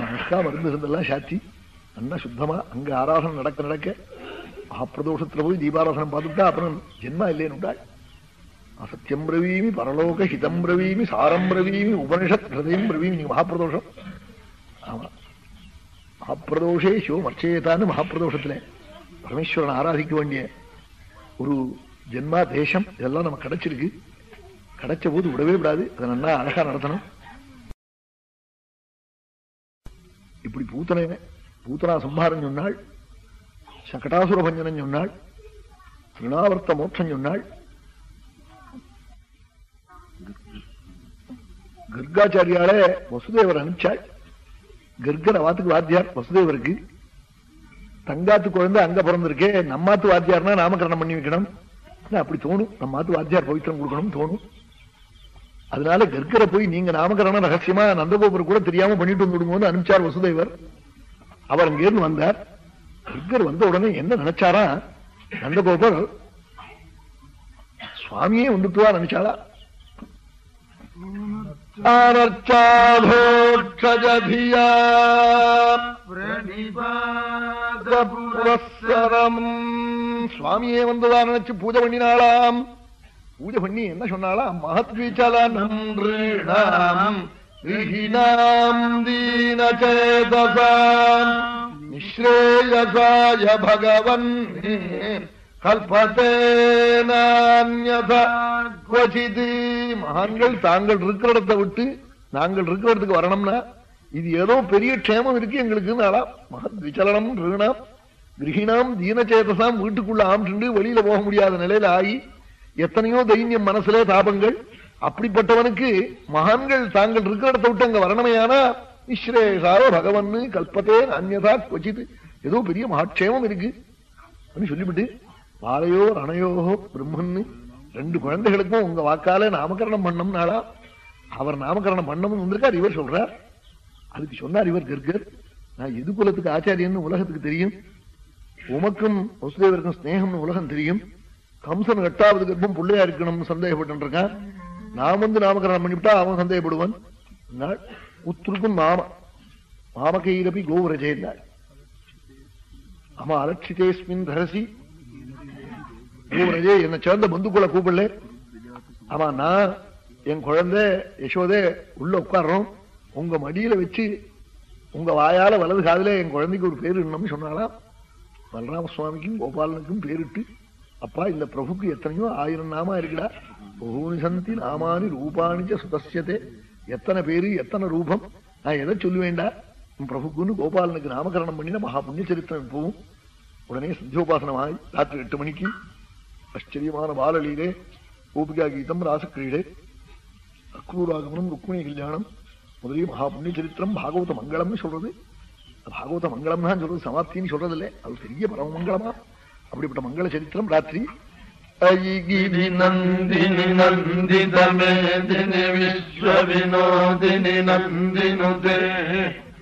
அழகா மருந்து இருந்தெல்லாம் சாத்தி நல்லா சுத்தமா அங்க ஆராதனை நடக்க நடக்க மகாப்பிரதோஷத்துல போய் தீபாராதனம் பார்த்துட்டா அப்புறம் ஜென்மா இல்லைன்னு அசத்தியம் பிரவீமி பரலோக ஹிதம் பிரவீமி சாரம் பிரவீமி உபனிஷத் ஹிரதயம் பிரவீமி நீங்க ஆமா மகாப்பிரதோஷே சிவம் அர்ச்சயத்தான்னு மகாப்பிரதோஷத்துல பரமேஸ்வரன் ஆராதிக்க வேண்டிய ஒரு ஜென்மா தேசம் இதெல்லாம் நமக்கு கிடைச்சிருக்கு கிடைச்ச போது விடவே விடாது அதை நல்லா அழகா நடத்தணும் இப்படி பூத்தனை பூத்தனா சம்ஹாரம் சொன்னாள் சகடாசுர பஞ்சனம் சொன்னாள் திருணாவர்த்த மோட்சம் சொன்னாள் கர்காச்சாரியால வசுதேவர் அனுப்பிச்சாள் கர்கர் அவாத்துக்கு வாத்தியார் வசுதேவருக்கு. தங்காத்து குழந்தை அங்க பிறந்திருக்கே நம்மாத்து வாத்தியார்னா நாமகரணம் பண்ணி வைக்கணும். அப்படி தோணும். நம்மாத்து வாத்தியார் பவித்திரம் கொடுக்கணும் தோணும். அதனால கர்கரை போய் நீங்க நாமகரணம் ரகசியமா நந்தகோபுரம் கூட தெரியாம பண்ணிட்டு வந்துடுங்கன்னு அனுப்பிச்சார் வசுதேவர். அவர் அங்கிருந்து வந்தார். கர்கர் வந்த உடனே என்ன நினைச்சாரா? நந்தகோபர் சுவாமியே வந்துட்டுவா நினைச்சாளா ஆனர்ச்சாதோட்சஜதியா புரஸ்ஸரம் சுவாமியே வந்ததா நினைச்சு பூஜை பண்ணினாளாம். பூஜை பண்ணி என்ன சொன்னாலாம் மகத்வீச்சலம் தீனச்சேதசாம் நிஸ்ரேயசாய பகவன். கல்பத்தேனான்யதா மகான்கள் தாங்கள் இருக்கிற இடத்தை விட்டு நாங்கள் இருக்கிற இடத்துக்கு வரணும்னா இது ஏதோ பெரிய க்ஷேமம் இருக்கு எங்களுக்கு மகத் விச்சலனம் ரிணாம். கிரகிணாம் தீனச்சேதசாம் வீட்டுக்குள்ள ஆம்சுண்டு வெளியில போக முடியாத நிலையில ஆகி எத்தனையோ தைரியம் மனசுல தாபங்கள். அப்படிப்பட்டவனுக்கு மகான்கள் தாங்கள் இருக்கிற இடத்தை விட்டு அங்க வரணமையானா நிஸ்ரேஷாரோ பகவன் கல்பத்தே அந்நதா கொச்சித்து ஏதோ பெரிய மகாட்சேமம் இருக்கு. அப்படின்னு சொல்லிவிட்டு பாலையோ அணையோகோ பிரம்மன்னு ரெண்டு குழந்தைகளுக்கும் உங்க வாக்கால நாமகரணம் பண்ணம்னாளா அவர் நாமகரணம் பண்ணம்னு வந்திருக்கார் இவர் சொல்றார். அதுக்கு சொன்னார் இவர் கர்கர். நான் எது குலத்துக்கு ஆச்சாரியன்னு உலகத்துக்கு தெரியும். உமக்கும் வசுதேவருக்கும் ஸ்நேகம்னு உலகம் தெரியும். கம்சன் எட்டாவது கர்ப்பம் பிள்ளையா இருக்கணும்னு சந்தேகப்பட்டு இருக்கான் நான் வந்து நாமகரணம் பண்ணிவிட்டா அவன் சந்தேகப்படுவான். உத்துருக்கும் மாம மாமகையிலப்பி கோவுரஜே இருந்தாள் ஆமா அலட்சிதேஸ்மின் தரசி கோவரஜே என்னை சேர்ந்த பந்துக்குள்ள கூப்பிடல. ஆமா நான் என் குழந்தை யசோதே உள்ள உட்கார்றோம். உங்க மடியில வச்சு உங்க வாயால வலது காதல என் குழந்தைக்கு ஒரு பேர் இன்னும் சொன்னாலாம். பலராம சுவாமிக்கும் கோபாலனுக்கும் பேரிட்டு அப்பா இந்த பிரபுக்கு எத்தனையோ ஆயிரம் நாமா இருக்குடா. பகூனி சந்தி நாமானி ரூபானிச்ச சுதசியதே எத்தனை பேரு எத்தனை ரூபம்? நான் எதை சொல்லுவேண்டா? பிரபுக்குன்னு கோபாலனுக்கு நாமகரணம் பண்ணின மகா புண்ணிய சரித்திரம் போகும் உடனே சந்தியோபாசனமாய் ராத்திரி எட்டு மணிக்கு ஆச்சரியமான பாலலீலே கோபிகா கீதம் ராசக்கிரீடே அக்ரூராகமனம் ருக்மிணி கல்யாணம் முதலிய மகா புண்ணிய சரித்திரம் பாகவத மங்களம்னு சொல்றது. பாகவத மங்களம்னா சொல்றது சமாப்தின்னு சொல்றது இல்லை அது பெரிய பரம மங்களமா அப்படிப்பட்ட மங்கள சரித்திரம் ராத்திரி. ஐகிரி நந்தினி நந்திதமேதினி விஸ்வவினோதினி நந்தினுதே.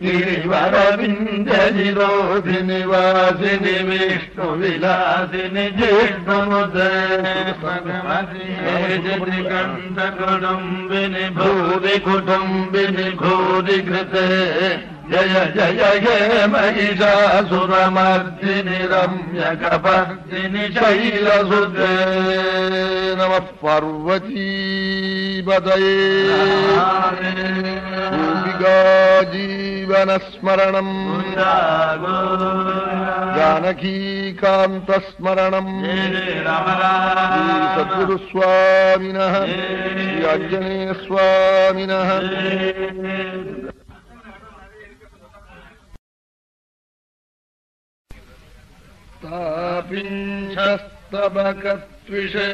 गिरिवरविन्दजिरोधिनि वासिनि विष्णुविलासिनि जिष्णुनुते कण्ठकुटुम्बिनि भूरि कुटुम्बिनि भूरि कृते Jaya Jaya Jaya Mahishasura Mardini Ramya Kapardini Shaila Sudre Namah Parvati Padaye Gopika Jeevana Smaranam. Janaki Kanta Smaranam. Sadguru Swaminah. Shri Ajjane Swaminah. तापिञ्छस्तबकत्विषे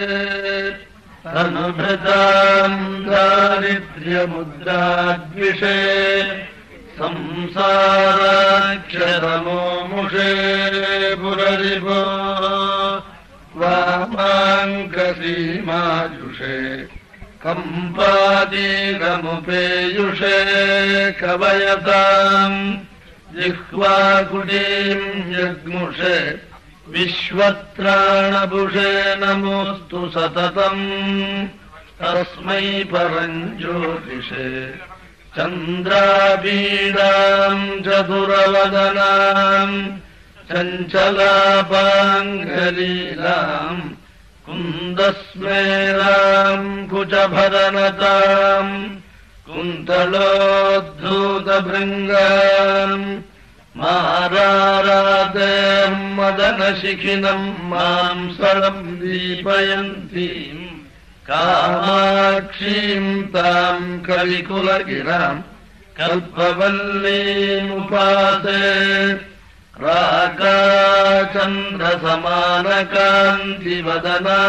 तनुभृताम् दारिद्र्यमुद्राद्विषे संसाराक्षरमो मुषे पुररिभो वामाङ्कसीमायुषे कम्पादीकमुपेयुषे कवयताम् जिह्वाकुटीम् जग्मुषे विश्वत्राणभुषे नमोऽस्तु सततम्। तस्मै परम् ज्योतिषे चन्द्राबीडाम् चतुरवदनाम् चञ्चलापाङ्गलीलाम् कुन्दस्मेराम् कुचभरनताम् कुन्तलोद्धूतभृङ्गाम् मारारातेम् मदनशिखिनम् मांसलम् दीपयन्तीम् कामाक्षीम् ताम् कविकुलगिराम् कल्पवल्लीमुपासे राकाचन्द्रसमानकान्तिवदना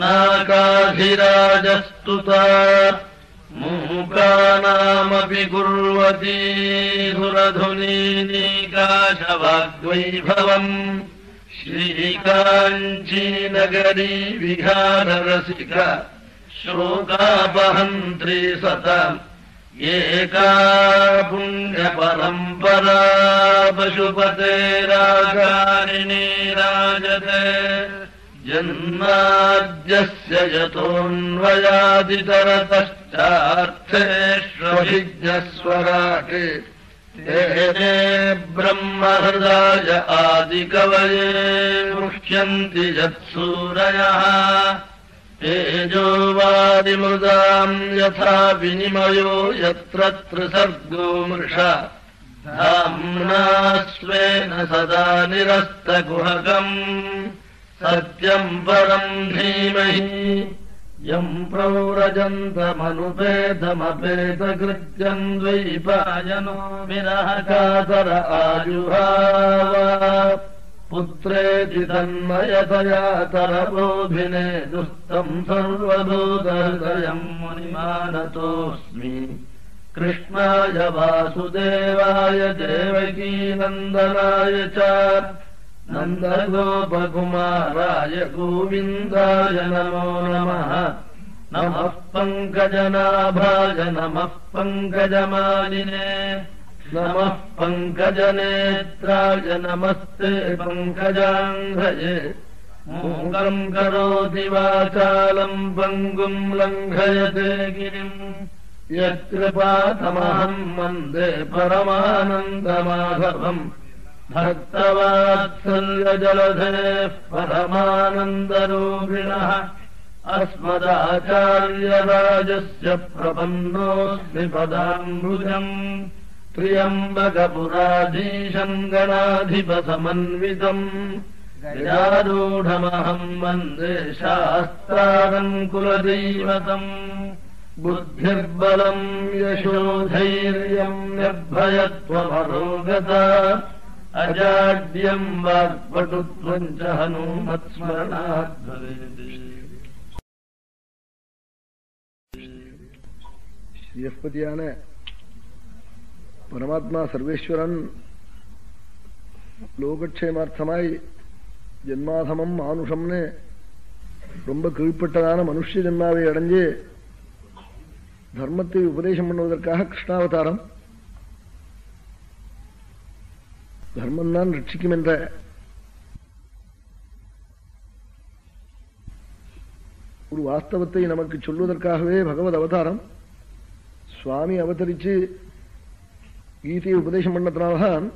नाकाधिराजस्तुता मूकानामपि कुर्वती सुरधुनीकाशवाग्वैभवम् श्रीकाञ्चीनगरी विहाररसिका शोकापहन्त्री सताम् एका पुण्यपरम्परा पशुपतेराकारिणी राजते जन्माद्यस्य तेने ब्रह्महृदाय आदिकवये मुह्यन्ति यत्सूरयः। तेजोवादिमृदाम् यथा विनिमयो यत्र त्रिसर्गो मृषा। धाम्ना स्वेन सदा निरस्तकुहकम् सत्यम् परम् धीमहि। यम् प्रौरजन्तमनुपेदमपेदकृत्यम् द्वैपायनो विरहकातर आजुहाव पुत्रेति तन्मयतया तरबोभिने दुस्तम् सर्वभूतहृदयम् मुनिमानतोऽस्मि। कृष्णाय वासुदेवाय देवकीनन्दनाय च नन्दगोपकुमाराय गोविन्दाय नमो नमः। नमः पङ्कजनाभाय नमः पङ्कजमालिने। नमः पङ्कजनेत्राय नमस्ते पङ्कजाङ्घये। मूकम् करोति वाचालम् पङ्गुम् लङ्घयते गिरिम् यत्कृपातमहम् वन्दे परमानन्दमाधवम् भक्तवात्सल्यजलधेः परमानन्दरूपिणः अस्मदाचार्यराजस्य प्रपन्नोऽस्मि पदाम्बुजम् त्र्यम्बकपुराधीशम् गणाधिपसमन्वितम् गजारूढमहम् वन्दे शास्त्रारम् कुलदैवतम् बुद्धिर्बलम् यशोधैर्यम् निर्भयत्वमरोगता अजाड्यम् वाक्पटुत्वम् च हनूमत्स्मरणात् भवेत् ஸ்ரீஸ்பதியான பரமாத்மா சர்வேஸ்வரன் லோகக்ஷேமார்த்தமாய் ஜென்மாதமம் மானுஷம்னு ரொம்ப கீழ்ப்பட்டதான மனுஷ ஜென்மாவை அடைஞ்சு தர்மத்தை உபதேசம் பண்ணுவதற்காக கிருஷ்ணாவதாரம் தர்மம் தான் ரட்சிக்கும் என்ற ஒரு வாஸ்தவத்தை நமக்கு சொல்வதற்காகவே பகவத் அவதாரம். சுவாமி அவதரிச்சு கீதையை உபதேசம் பண்ணதுனால்தான்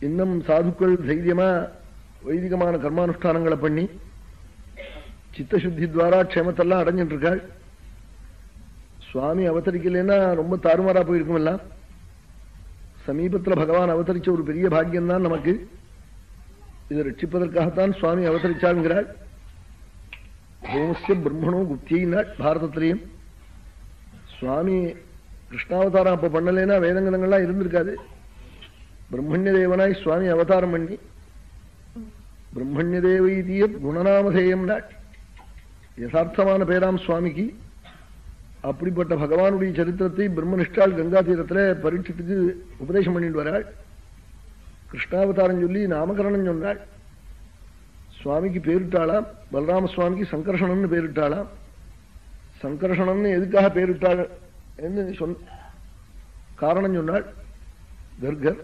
இன்னும் சாதுக்கள் தைரியமா வைதிகமான கர்மானுஷ்டானங்களை பண்ணி சித்தசுத்தி துவாரா க்ஷேமத்தெல்லாம் அடைஞ்சிட்டு இருக்காள் சுவாமி அவதரிக்கலைன்னா ரொம்ப தாறுமாறா போயிருக்கும் எல்லாம் சமீபத்துல பகவான் அவதரிச்ச ஒரு பெரிய பாக்கியம் தான் நமக்கு. இதை ரட்சிப்பதற்காகத்தான் சுவாமி அவதரிச்சாங்கிறாள் ஹோமஸ்ய பிரம்மணோ குப்தியினாள் பாரதத்திலையும். சுவாமி கிருஷ்ணாவதாரம் அப்ப பண்ணலைன்னா வேதங்கதங்கள்லாம் இருந்திருக்காது. பிரம்மண்ய தேவனாய் சுவாமி அவதாரம் பண்ணி. பிரம்மண்ய தேவைதீய குணநாமதேயம் நாள் யதார்த்தமான பேராம் சுவாமிக்கு. அப்படிப்பட்ட பகவானுடைய சரித்திரத்தை பிரம்மனிஷ்டால் கங்கா தீரத்தில் பரீட்சத்துக்கு உபதேசம் பண்ணிட்டு வராள். கிருஷ்ணாவதாரம் சொல்லி நாமகரணம் சொன்னாள். சுவாமிக்கு பேரிட்டாளாம். பலராம சுவாமிக்கு சங்கர்ஷணம்னு பேரிட்டாளாம். சங்கர்ஷணம்னு எதுக்காக பேரிட்டாள் சொன்ன காரணம் சொன்னாள். கர்கர்.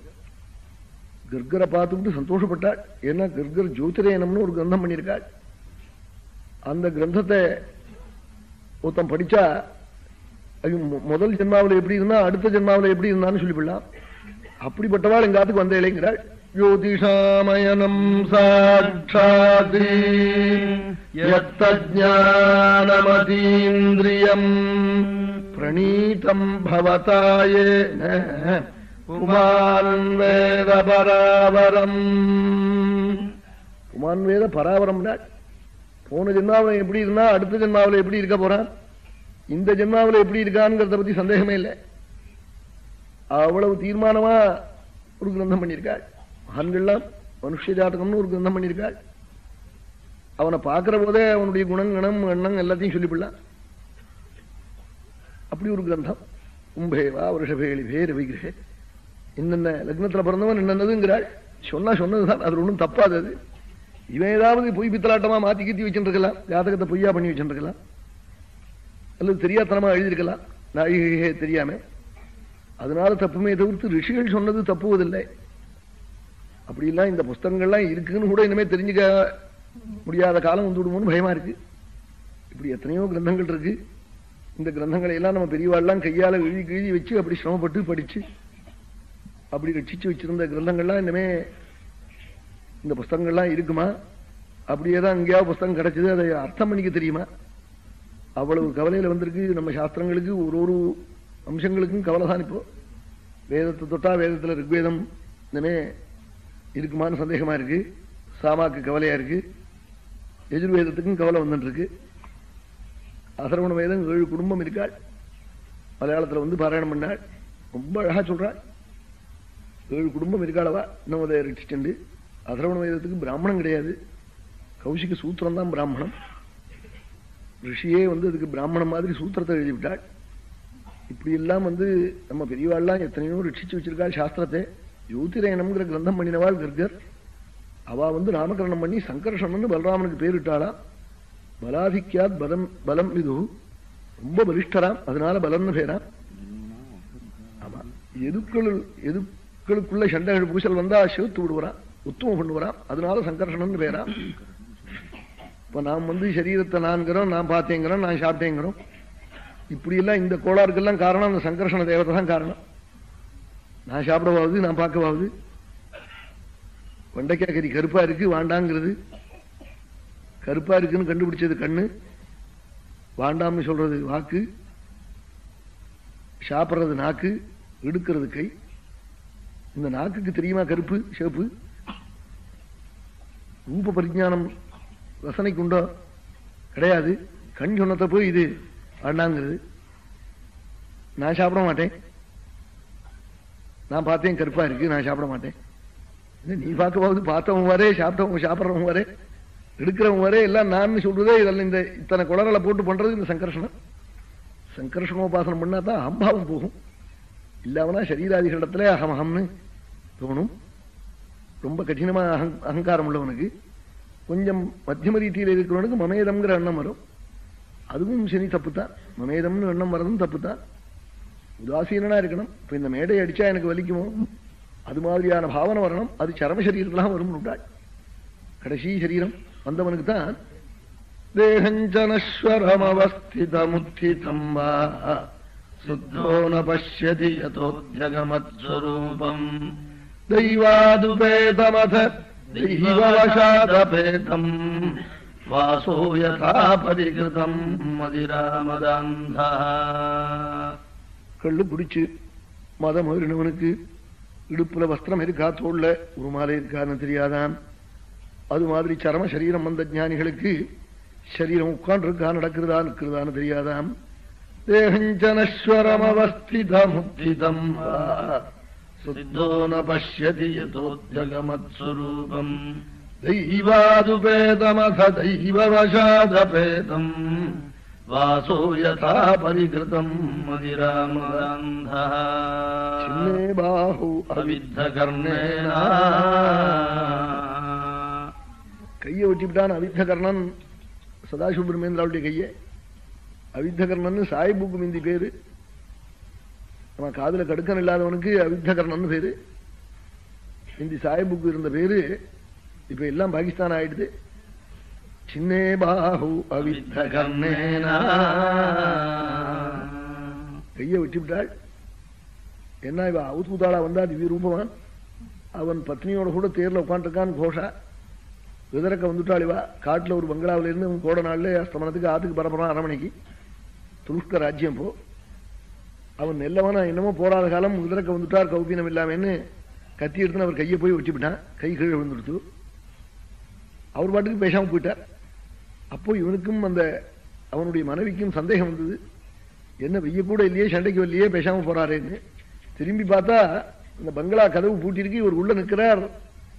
கர்கரை பார்த்துக்கிட்டு சந்தோஷப்பட்டாள். ஏன்னா கர்கர் ஜோதிரேனம்னு ஒரு கிரந்தம் பண்ணியிருக்காள். அந்த கிரந்தத்தை ஒருத்தன் படிச்சா முதல் ஜென்மாவில் எப்படி இருந்தா அடுத்த ஜென்மாவில் எப்படி இருந்தான்னு சொல்லிவிடலாம் அப்படிப்பட்டவாள் எங்காத்துக்கு வந்த இளைஞராள் ஜோதிஷாமயனம் சாட்சாதி யத்தஜானமதீந்திரியம் பிரணீதம் பவதாயே புமான் வேத பராவரம் புமான் வேத பராவரம் போன ஜென்மாவில் எப்படி இருந்தா அடுத்த ஜென்மாவில் எப்படி இருக்க போறான்? இந்த ஜென்மாவில் எப்படி இருக்கான்ங்கிறத பத்தி சந்தேகமே இல்லை. அவ்வளவு தீர்மானமா ஒரு கிரந்தம் பண்ணியிருக்காள். மகான்கள்லாம் மனுஷ ஜாதகம்னு ஒரு கிரந்தம் பண்ணியிருக்காள். அவனை பார்க்கிற போதே அவனுடைய குணங்கணம் எண்ணம் எல்லாத்தையும் சொல்லிவிடலாம். அப்படி ஒரு கிரந்தம். கும்பேவா வருஷபேளிபே ரவிகிரே என்னென்ன லக்னத்துல பிறந்தவன் என்னென்னதுங்கிறாள் சொன்னா சொன்னதுதான் அது ஒன்றும் தப்பாது அது. இவன் ஏதாவது பொய் பித்தலாட்டமா மாத்தி கீத்தி வச்சுருக்கலாம் ஜாதகத்தை பொய்யா பண்ணி வச்சுருக்கலாம் அல்லது தெரியாதனமா எழுதியிருக்கலாம். நாழிகையே தெரியாம. அதனால தப்புமே தவிர்த்து ரிஷிகள் சொன்னது தப்புவதில்லை. அப்படிலாம் இந்த புஸ்தகங்கள்லாம் இருக்குன்னு கூட இனிமே தெரிஞ்சுக்க முடியாத காலம் வந்து விடுமோன்னு பயமா இருக்கு. இப்படி எத்தனையோ கிரந்தங்கள் இருக்கு. இந்த கிரந்தங்களை எல்லாம் நம்ம பெரியவாள்லாம் கையால எழுதி கிழி வச்சு அப்படி சிரமப்பட்டு படிச்சு அப்படி ரட்சிச்சு வச்சிருந்த கிரந்தங்கள்லாம் இனிமே இந்த புஸ்தகங்கள்லாம் இருக்குமா? அப்படியே தான் எங்கேயாவது புஸ்தகம் கிடைச்சது. அதை அர்த்தம் பண்ணிக்க தெரியுமா? அவ்வளவு கவலையில வந்திருக்கு. நம்ம சாஸ்திரங்களுக்கு ஒரு ஒரு அம்சங்களுக்கும் கவலை தான் இப்போ. வேதத்தை தொட்டா வேதத்துல ரிக்வேதம் இனிமே இருக்குமான்னு சந்தேகமா இருக்கு. சாமாக்கு கவலையா இருக்கு. எஜுர்வேதத்துக்கும் கவலை வந்துட்டு இருக்கு அசரவண வேதம் ஏழு குடும்பம் இருக்காள். மலையாளத்துல வந்து பாராயணம் பண்ணாள். ரொம்ப அழகா சொல்றாள். ஏழு குடும்பம் இருக்காளவா? இன்னும் அதை ரட்சிச்சுண்டு அசரவண வேதத்துக்கு பிராமணம் கிடையாது. கௌசிக சூத்திரம் தான் பிராமணம். ரிஷியே வந்து அதுக்கு பிராமணம் மாதிரி சூத்திரத்தை எழுதிவிட்டாள். இப்படி எல்லாம் வந்து நம்ம பெரியவாள்லாம் எத்தனையோ ரட்சிச்சு வச்சிருக்காள் சாஸ்திரத்தை. ஜோதிரயனம்ங்கிற கிரந்தம் பண்ணினவாள் கர்கர். அவ வந்து நாமகரணம் பண்ணி சங்கர்ஷணம்னு பலராமனுக்கு பேரிட்டாளா பலாதிக்கியாத் பலம் பலம் இது ரொம்ப பலிஷ்டராம் அதனால பலம்னு பேரா? ஆமா. எதுக்கள் எதுக்களுக்குள்ள சண்டைகள் பூசல் வந்தா சேர்த்து விடுவான் உத்தமம் பண்ணுவான் அதனால சங்கர்ஷணம்னு பேரா? இப்ப நாம் வந்து சரீரத்தை நான்கிறோம் நான் பார்த்தேங்கிறோம் நான் சாப்பிட்டேங்கிறோம் இப்படி எல்லாம் இந்த கோளாறுக்கெல்லாம் காரணம் அந்த சங்கர்ஷண தேவத்தை தான் காரணம். நான் சாப்பிடவாவது நான் பார்க்கவாவது. வெண்டைக்காய் கறி கருப்பா இருக்கு வாண்டாங்கிறது. கருப்பா இருக்குன்னு கண்டுபிடிச்சது கண்ணு. வாண்டாம்னு சொல்றது வாக்கு. சாப்பிட்றது நாக்கு எடுக்கிறது கை. இந்த நாக்குக்கு தெரியுமா கருப்பு சிவப்பு ரூப பரிஜானம் ரசனைக்கு உண்டோ கிடையாது. கண் சொன்னத்தை போய் இது. அண்ணாங்கிறது. நான் சாப்பிட மாட்டேன். நான் பார்த்தேன் கருப்பா இருக்கு. நான் சாப்பிட மாட்டேன். நீ பார்க்க போகுது? பார்த்தவங்க வரே சாப்பிட்டவங்க சாப்பிட்றவங்க வரே எடுக்கிறவங்க வரே எல்லாம் நான் சொல்றதே இதெல்லாம் இந்த இத்தனை குளறலை போட்டு பண்றது இந்த சங்கர்ஷனம் சங்கர்ஷணோபாசனம் பண்ணா தான் அம்பாவம் போகும். இல்லாமனா சரீராதிகளிடத்துல அகம் அகம்னு தோணும். ரொம்ப கடினமான அகங்- அகங்காரம் உள்ளவனுக்கு. கொஞ்சம் மத்தியம ரீதியில் இருக்கிறவனுக்கு மமேதம்ங்கிற எண்ணம் வரும். அதுவும் சனி தப்புத்தான் மமேதம்னு எண்ணம் வரதும் தப்புத்தான் உதாசீனா இருக்கணும்? இப்போ இந்த மேடை அடிச்சா எனக்கு வலிக்குமோ? அது மாதிரியான பாவனை வரணும். அது சரம சரீரத்திலாம் வரும் உண்டாள் கடைசி சரீரம் வந்தவனுக்கு தான் தேகஞ்சனஸ்வரமவஸ்திதமுத்திதம் வா சுத்தோ ந பசியதி யதோத்யகமத்ஸ்வரூபம். தெய்வாதுபேதமத தெய்வவசாதபேதம் வாசோ யதா பரிகிருதம் மதிராமதாந்தா. கள்ளு பிடிச்சு மதம் ஏறினவனுக்கு இடுப்புல வஸ்திரம் இருக்கா தோல்ல ஒரு மாலை இருக்கான்னு தெரியாதான். அது மாதிரி சரம சரீரம் வந்த ஞானிகளுக்கு சரீரம் உட்கார்ந்து இருக்கா நடக்கிறதா நிற்கிறதான்னு தெரியாதாம். தேகஞ்சனஸ்வரமவஸ்திதமுத்திதம் வா சுத்தோ ந பசியதி யதோத்யகமத்ஸ்வரூபம் தெய்வாதுபேதமத தெய்வவசாதபேதம் வாசோ யதா பரிகிருதம் மதிராமதாந்தா சின்னே பாஹு அவித்தகர்ணேன கையை வெட்டிவிட்டான் அவித்தகர்ணன் சதாசிவபிரமேந்திராவுடைய கையை. அவித்தகர்ணன் சாய்புக்கு மிந்தி பேரு. நம்ம காதுல கடுக்கன் இல்லாதவனுக்கு அவித்தகரணம்னு பேரு? இந்தி சாய்புக்கு இருந்த பேரு இப்ப எல்லாம் பாகிஸ்தான் ஆயிடுது. சின்னே பாஹு அவித்தகர்ணேன. கையை வெட்டிவிட்டாள். என்ன இவ அவுத்தூத்தாளா வந்தா திவ்ய ரூபவான்? அவன் பத்னியோட கூட தேர்ல உட்காந்துருக்கான் கோஷா. விதரக்க வந்துட்டாள் இவா. காட்டுல ஒரு பங்களாவில இருந்து கோட நாள்ல அஸ்தமனத்துக்கு ஆத்துக்கு பரப்புறான் அரமணிக்கு துருஷ்க ராஜ்யம் போ. அவன் நெல்லவனா என்னமோ போராத காலம் விதரக்க வந்துட்டார் கௌபீனம் இல்லாமன்னு கத்தி எடுத்துன்னு அவர் கையை போய் வச்சுவிட்டான் கை கீழே விழுந்துடுத்து. அவர் பாட்டுக்கு பேசாமல் போயிட்டார். அப்போ இவனுக்கும் அந்த அவனுடைய மனைவிக்கும் சந்தேகம் வந்தது. என்ன வெய்ய கூட இல்லையே சண்டைக்கு வரலையே பேசாமல் போறாரேன்னு. திரும்பி பார்த்தா இந்த பங்களா கதவு பூட்டிருக்கு இவர் உள்ள நிற்கிறார்.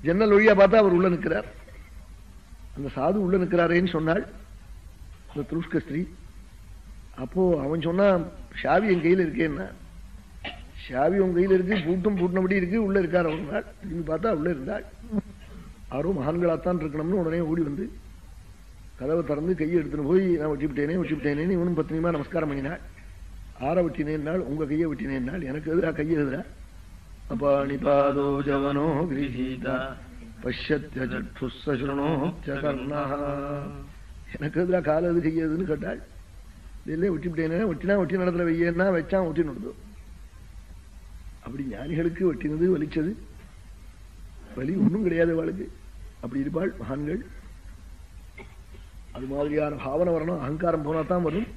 ஜன்னல் வழியா பார்த்தா அவர் உள்ள நிற்கிறார். அந்த சாது உள்ள நிற்கிறாரேன்னு சொன்னாள். அந்த துருஷ்க ஸ்திரீ. அப்போ அவன் சொன்னான் ஷாவி என் கையில் இருக்கேன்னா ஷாவி உன் கையில் இருக்கு பூட்டும் பூட்டினபடி இருக்கு உள்ள இருக்கார் அவங்க நாள் திரும்பி பார்த்தா உள்ள இருந்தாள் யாரோ மகான்களாத்தான் இருக்கணும்னு உடனே ஓடி வந்து கதவை திறந்து கையை எடுத்துன்னு போய் நான் வச்சுவிட்டேனே வச்சுவிட்டேனே இவனும் பத்தினியமா நமஸ்காரம் பண்ணினாள் ஆற வெட்டினேன்னாள் உங்க கையை வெட்டினேன்னாள் எனக்கு எதிரா கையை எதிரா? அபாணிபாதோ ஜவனோ கிரீதா பஷ்யத்யஜுஸ்ஸுணோத்யகர்ணா எனக்கு எதிரா கால எது கையை எதுன்னு கேட்டாள்? இல்லையே வெட்டிவிட்டேனே ஒட்டினா ஒட்டி நடத்துல வெய்யன்னா வச்சான் ஒட்டி நடந்தது அப்படி ஞானிகளுக்கு ஒட்டினது வலிச்சது. வலி ஒன்றும் கிடையாது அவளுக்கு. அப்படி இருப்பாள் மகான்கள். அது மாதிரியான பாவனை வரணும் அகங்காரம் போனா தான் வரும்.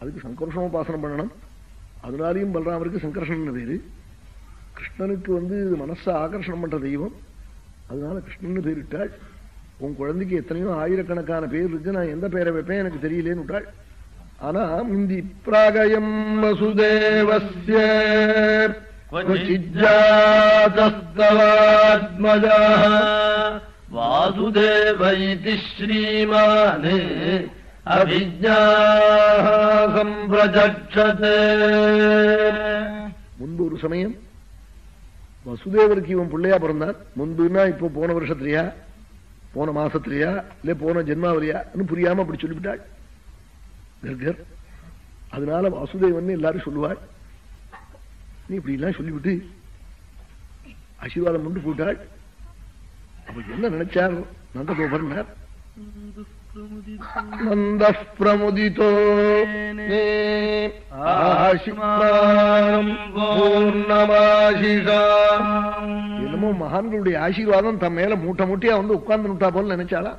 அதுக்கு சங்கர்ஷனோபாசனம் பண்ணணும். அதனாலையும் பலராமருக்கு சங்கர்ஷன் பேரு. கிருஷ்ணனுக்கு வந்து மனசை ஆகர்ஷணம் பண்ற தெய்வம். அதனால கிருஷ்ணன் பேரிட்டாள் உன் குழந்தைக்கு எத்தனையோ ஆயிரக்கணக்கான பேர் இருக்கு நான் எந்த பேரை வைப்பேன் எனக்கு தெரியலேன்னு விட்டாள். ஆனா முந்தி பிராகயம் வசுதேவஸ்ய क्वचिज्जातस्तवात्मजा वासुदेव इति श्रीमान् अभिज्ञाः सम्प्रचक्षते முன்பு ஒரு சமயம் வசுதேவருக்கு இவன் பிள்ளையா பிறந்தான் முன்புன்னா இப்போ போன வருஷத்துலயா போன மாசத்துலயா இல்ல போன ஜென்மாவிலையான்னு புரியாம அப்படி சொல்லிவிட்டாள் கர்கர் அதனால வாசுதேவன் எல்லாரும் சொல்லுவாள் இப்படி எல்லாம் சொல்லிவிட்டு ஆசீர்வாதம் கொண்டு போட்டாள் அப்ப என்ன நினைச்சார்? நந்த பிரமுதிதோ மே ஆசிமானம் பூர்ணமாசிஷா. என்னமோ மகான்களுடைய ஆசீர்வாதம் தன் மேல மூட்டை மூட்டையா வந்து உட்கார்ந்து விட்டா போல நினைச்சாளா?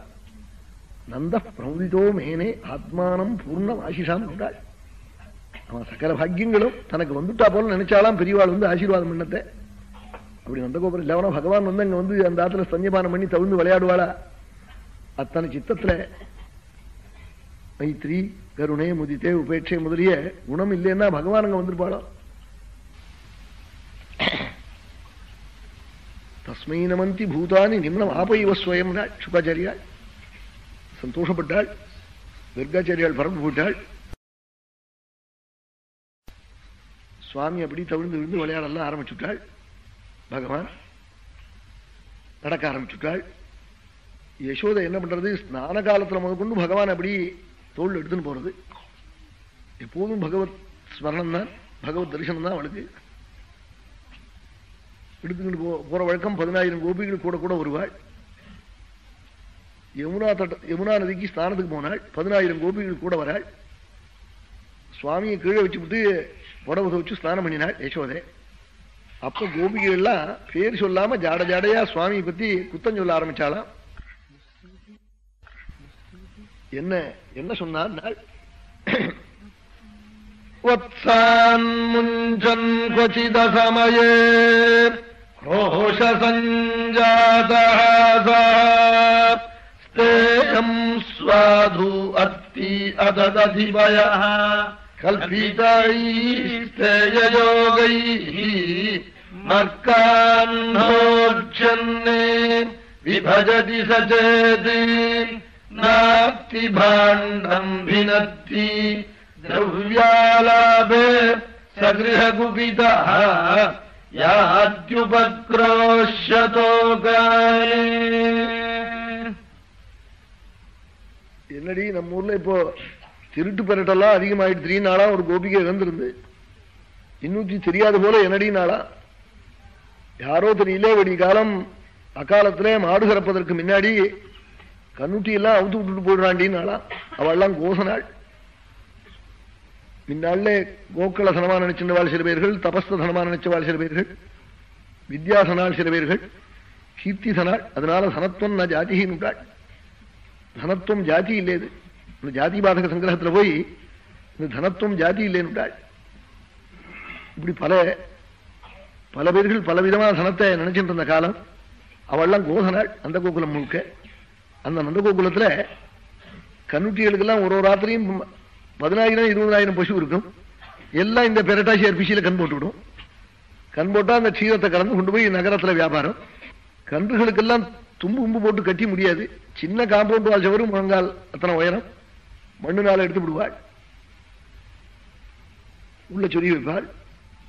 நந்த பிரமுதிதோ மேனே ஆத்மானம் பூர்ணம் ஆசிஷாம் என்றாள் அவன் சகல பாக்கியங்களும் தனக்கு வந்துட்டா போல நினைச்சாலாம் பெரியவாள் வந்து ஆசீர்வாதம் பண்ணத்தை। அப்படி நந்தகோபுரம் இல்லவனா பகவான் வந்து அங்க வந்து அந்த ஆத்துல ஸ்தன்யபானம் பண்ணி தவிழ்ந்து விளையாடுவாளா? அத்தனை சித்தத்துல மைத்ரி கருணை முதித்தே உபேட்சை முதலிய குணம் இல்லைன்னா பகவான் அங்க வந்திருப்பாளோ? தஸ்மை நமந்தி பூதானி நிம்னம் ஆபைவ ஸ்வயம் சுகாச்சாரியாள் சந்தோஷப்பட்டாள். துர்காச்சாரியால் பறந்து போயிட்டாள் சுவாமி அப்படி தவிழ்ந்து விழுந்து விளையாடலாம் ஆரம்பிச்சுட்டாள். பகவான் நடக்க ஆரம்பிச்சுட்டாள். யசோதை என்ன பண்றது? ஸ்நான காலத்துல முதற்கொண்டு பகவான் அப்படி தோல் எடுத்துன்னு போறது. எப்போதும் பகவத் ஸ்மரணம் தான் பகவத் தரிசனம் தான் அவளுக்கு. எடுத்துக்கிட்டு போ போற வழக்கம் பதினாயிரம் கோபிகள் கூட கூட வருவாள். யமுனா தட்ட யமுனா நதிக்கு ஸ்நானத்துக்கு போனாள். பதினாயிரம் கோபிகள் கூட வராள். சுவாமியை கீழே வச்சுவிட்டு புடவை வச்சு ஸ்நானம் பண்ணினாள் யசோதை. அப்ப கோபிகள் எல்லாம் பேர் சொல்லாம ஜாட ஜாடையா சுவாமியை பத்தி குத்தம் சொல்ல ஆரம்பிச்சாலாம் என்ன என்ன சொன்னார் வத்சான் முஞ்சன் கொச்சித சமயே ரோஷ साधु अस्ति अददधिवयः। कल्पितैस्तेययोगैः श्रेययोगैः विभजति स चेत्। नास्ति भाण्डम् भिनत्ति द्रव्यालाभे सगृहुपितः याद्युपक्रोष्यतो गाय என்னடி நம்ம ஊர்ல இப்போ திருட்டு பெரட்டெல்லாம் அதிகமாயிட்டு த்ரீ நாளா ஒரு கோபிகை இழந்திருந்து இன்னூத்தி தெரியாத போல என்னடி நாளா? யாரோ தெரியல வெடி காலம் அக்காலத்திலே மாடு கறப்பதற்கு முன்னாடி கண்ணுட்டி எல்லாம் அவுத்து விட்டுட்டு போயிடுறாண்டின்னாளா அவள்லாம் கோசனாள் முன்னாள்ல கோக்கள தனமா நினைச்சிருந்தவாள் சில பேர்கள் தபஸ்தனமா நினைச்சவாள் சில பேர்கள் வித்யாசனால் சில பேர்கள் கீர்த்தி சனாள் அதனால சனத்துவம் நான் ஜாதிகின்றாள் தனத்துவம் ஜாதி இல்லேது இந்த ஜாதி பாதக சங்கிரகத்துல போய் இந்த தனத்துவம் ஜாதி இல்லைன்னுட்டாள் இப்படி பல பல பேர்கள் பலவிதமான தனத்தை நினைச்சிட்டு இருந்த காலம் அவள்லாம் கோதனாள் அந்த கோகுலம் முழுக்க. அந்த நந்த கோகுலத்துல கண்ணுட்டிகளுக்கெல்லாம் ஒரு ஒரு ராத்திரியும் பதினாயிரம் இருபதாயிரம் பசு இருக்கும். எல்லாம் இந்த பெரட்டாசி அர்பிசியில கண் போட்டுவிடும். கண் போட்டா அந்த க்ஷீரத்தை கலந்து கொண்டு போய் நகரத்துல வியாபாரம். கன்றுகளுக்கெல்லாம் தும்பு உம்பு போட்டு கட்டி முடியாது. சின்ன காம்பவுண்ட் வால் சவரும் முழங்கால் அத்தனை உயரம். மண்ணுனால எடுத்து விடுவாள். உள்ள சொல்லி வைப்பாள்.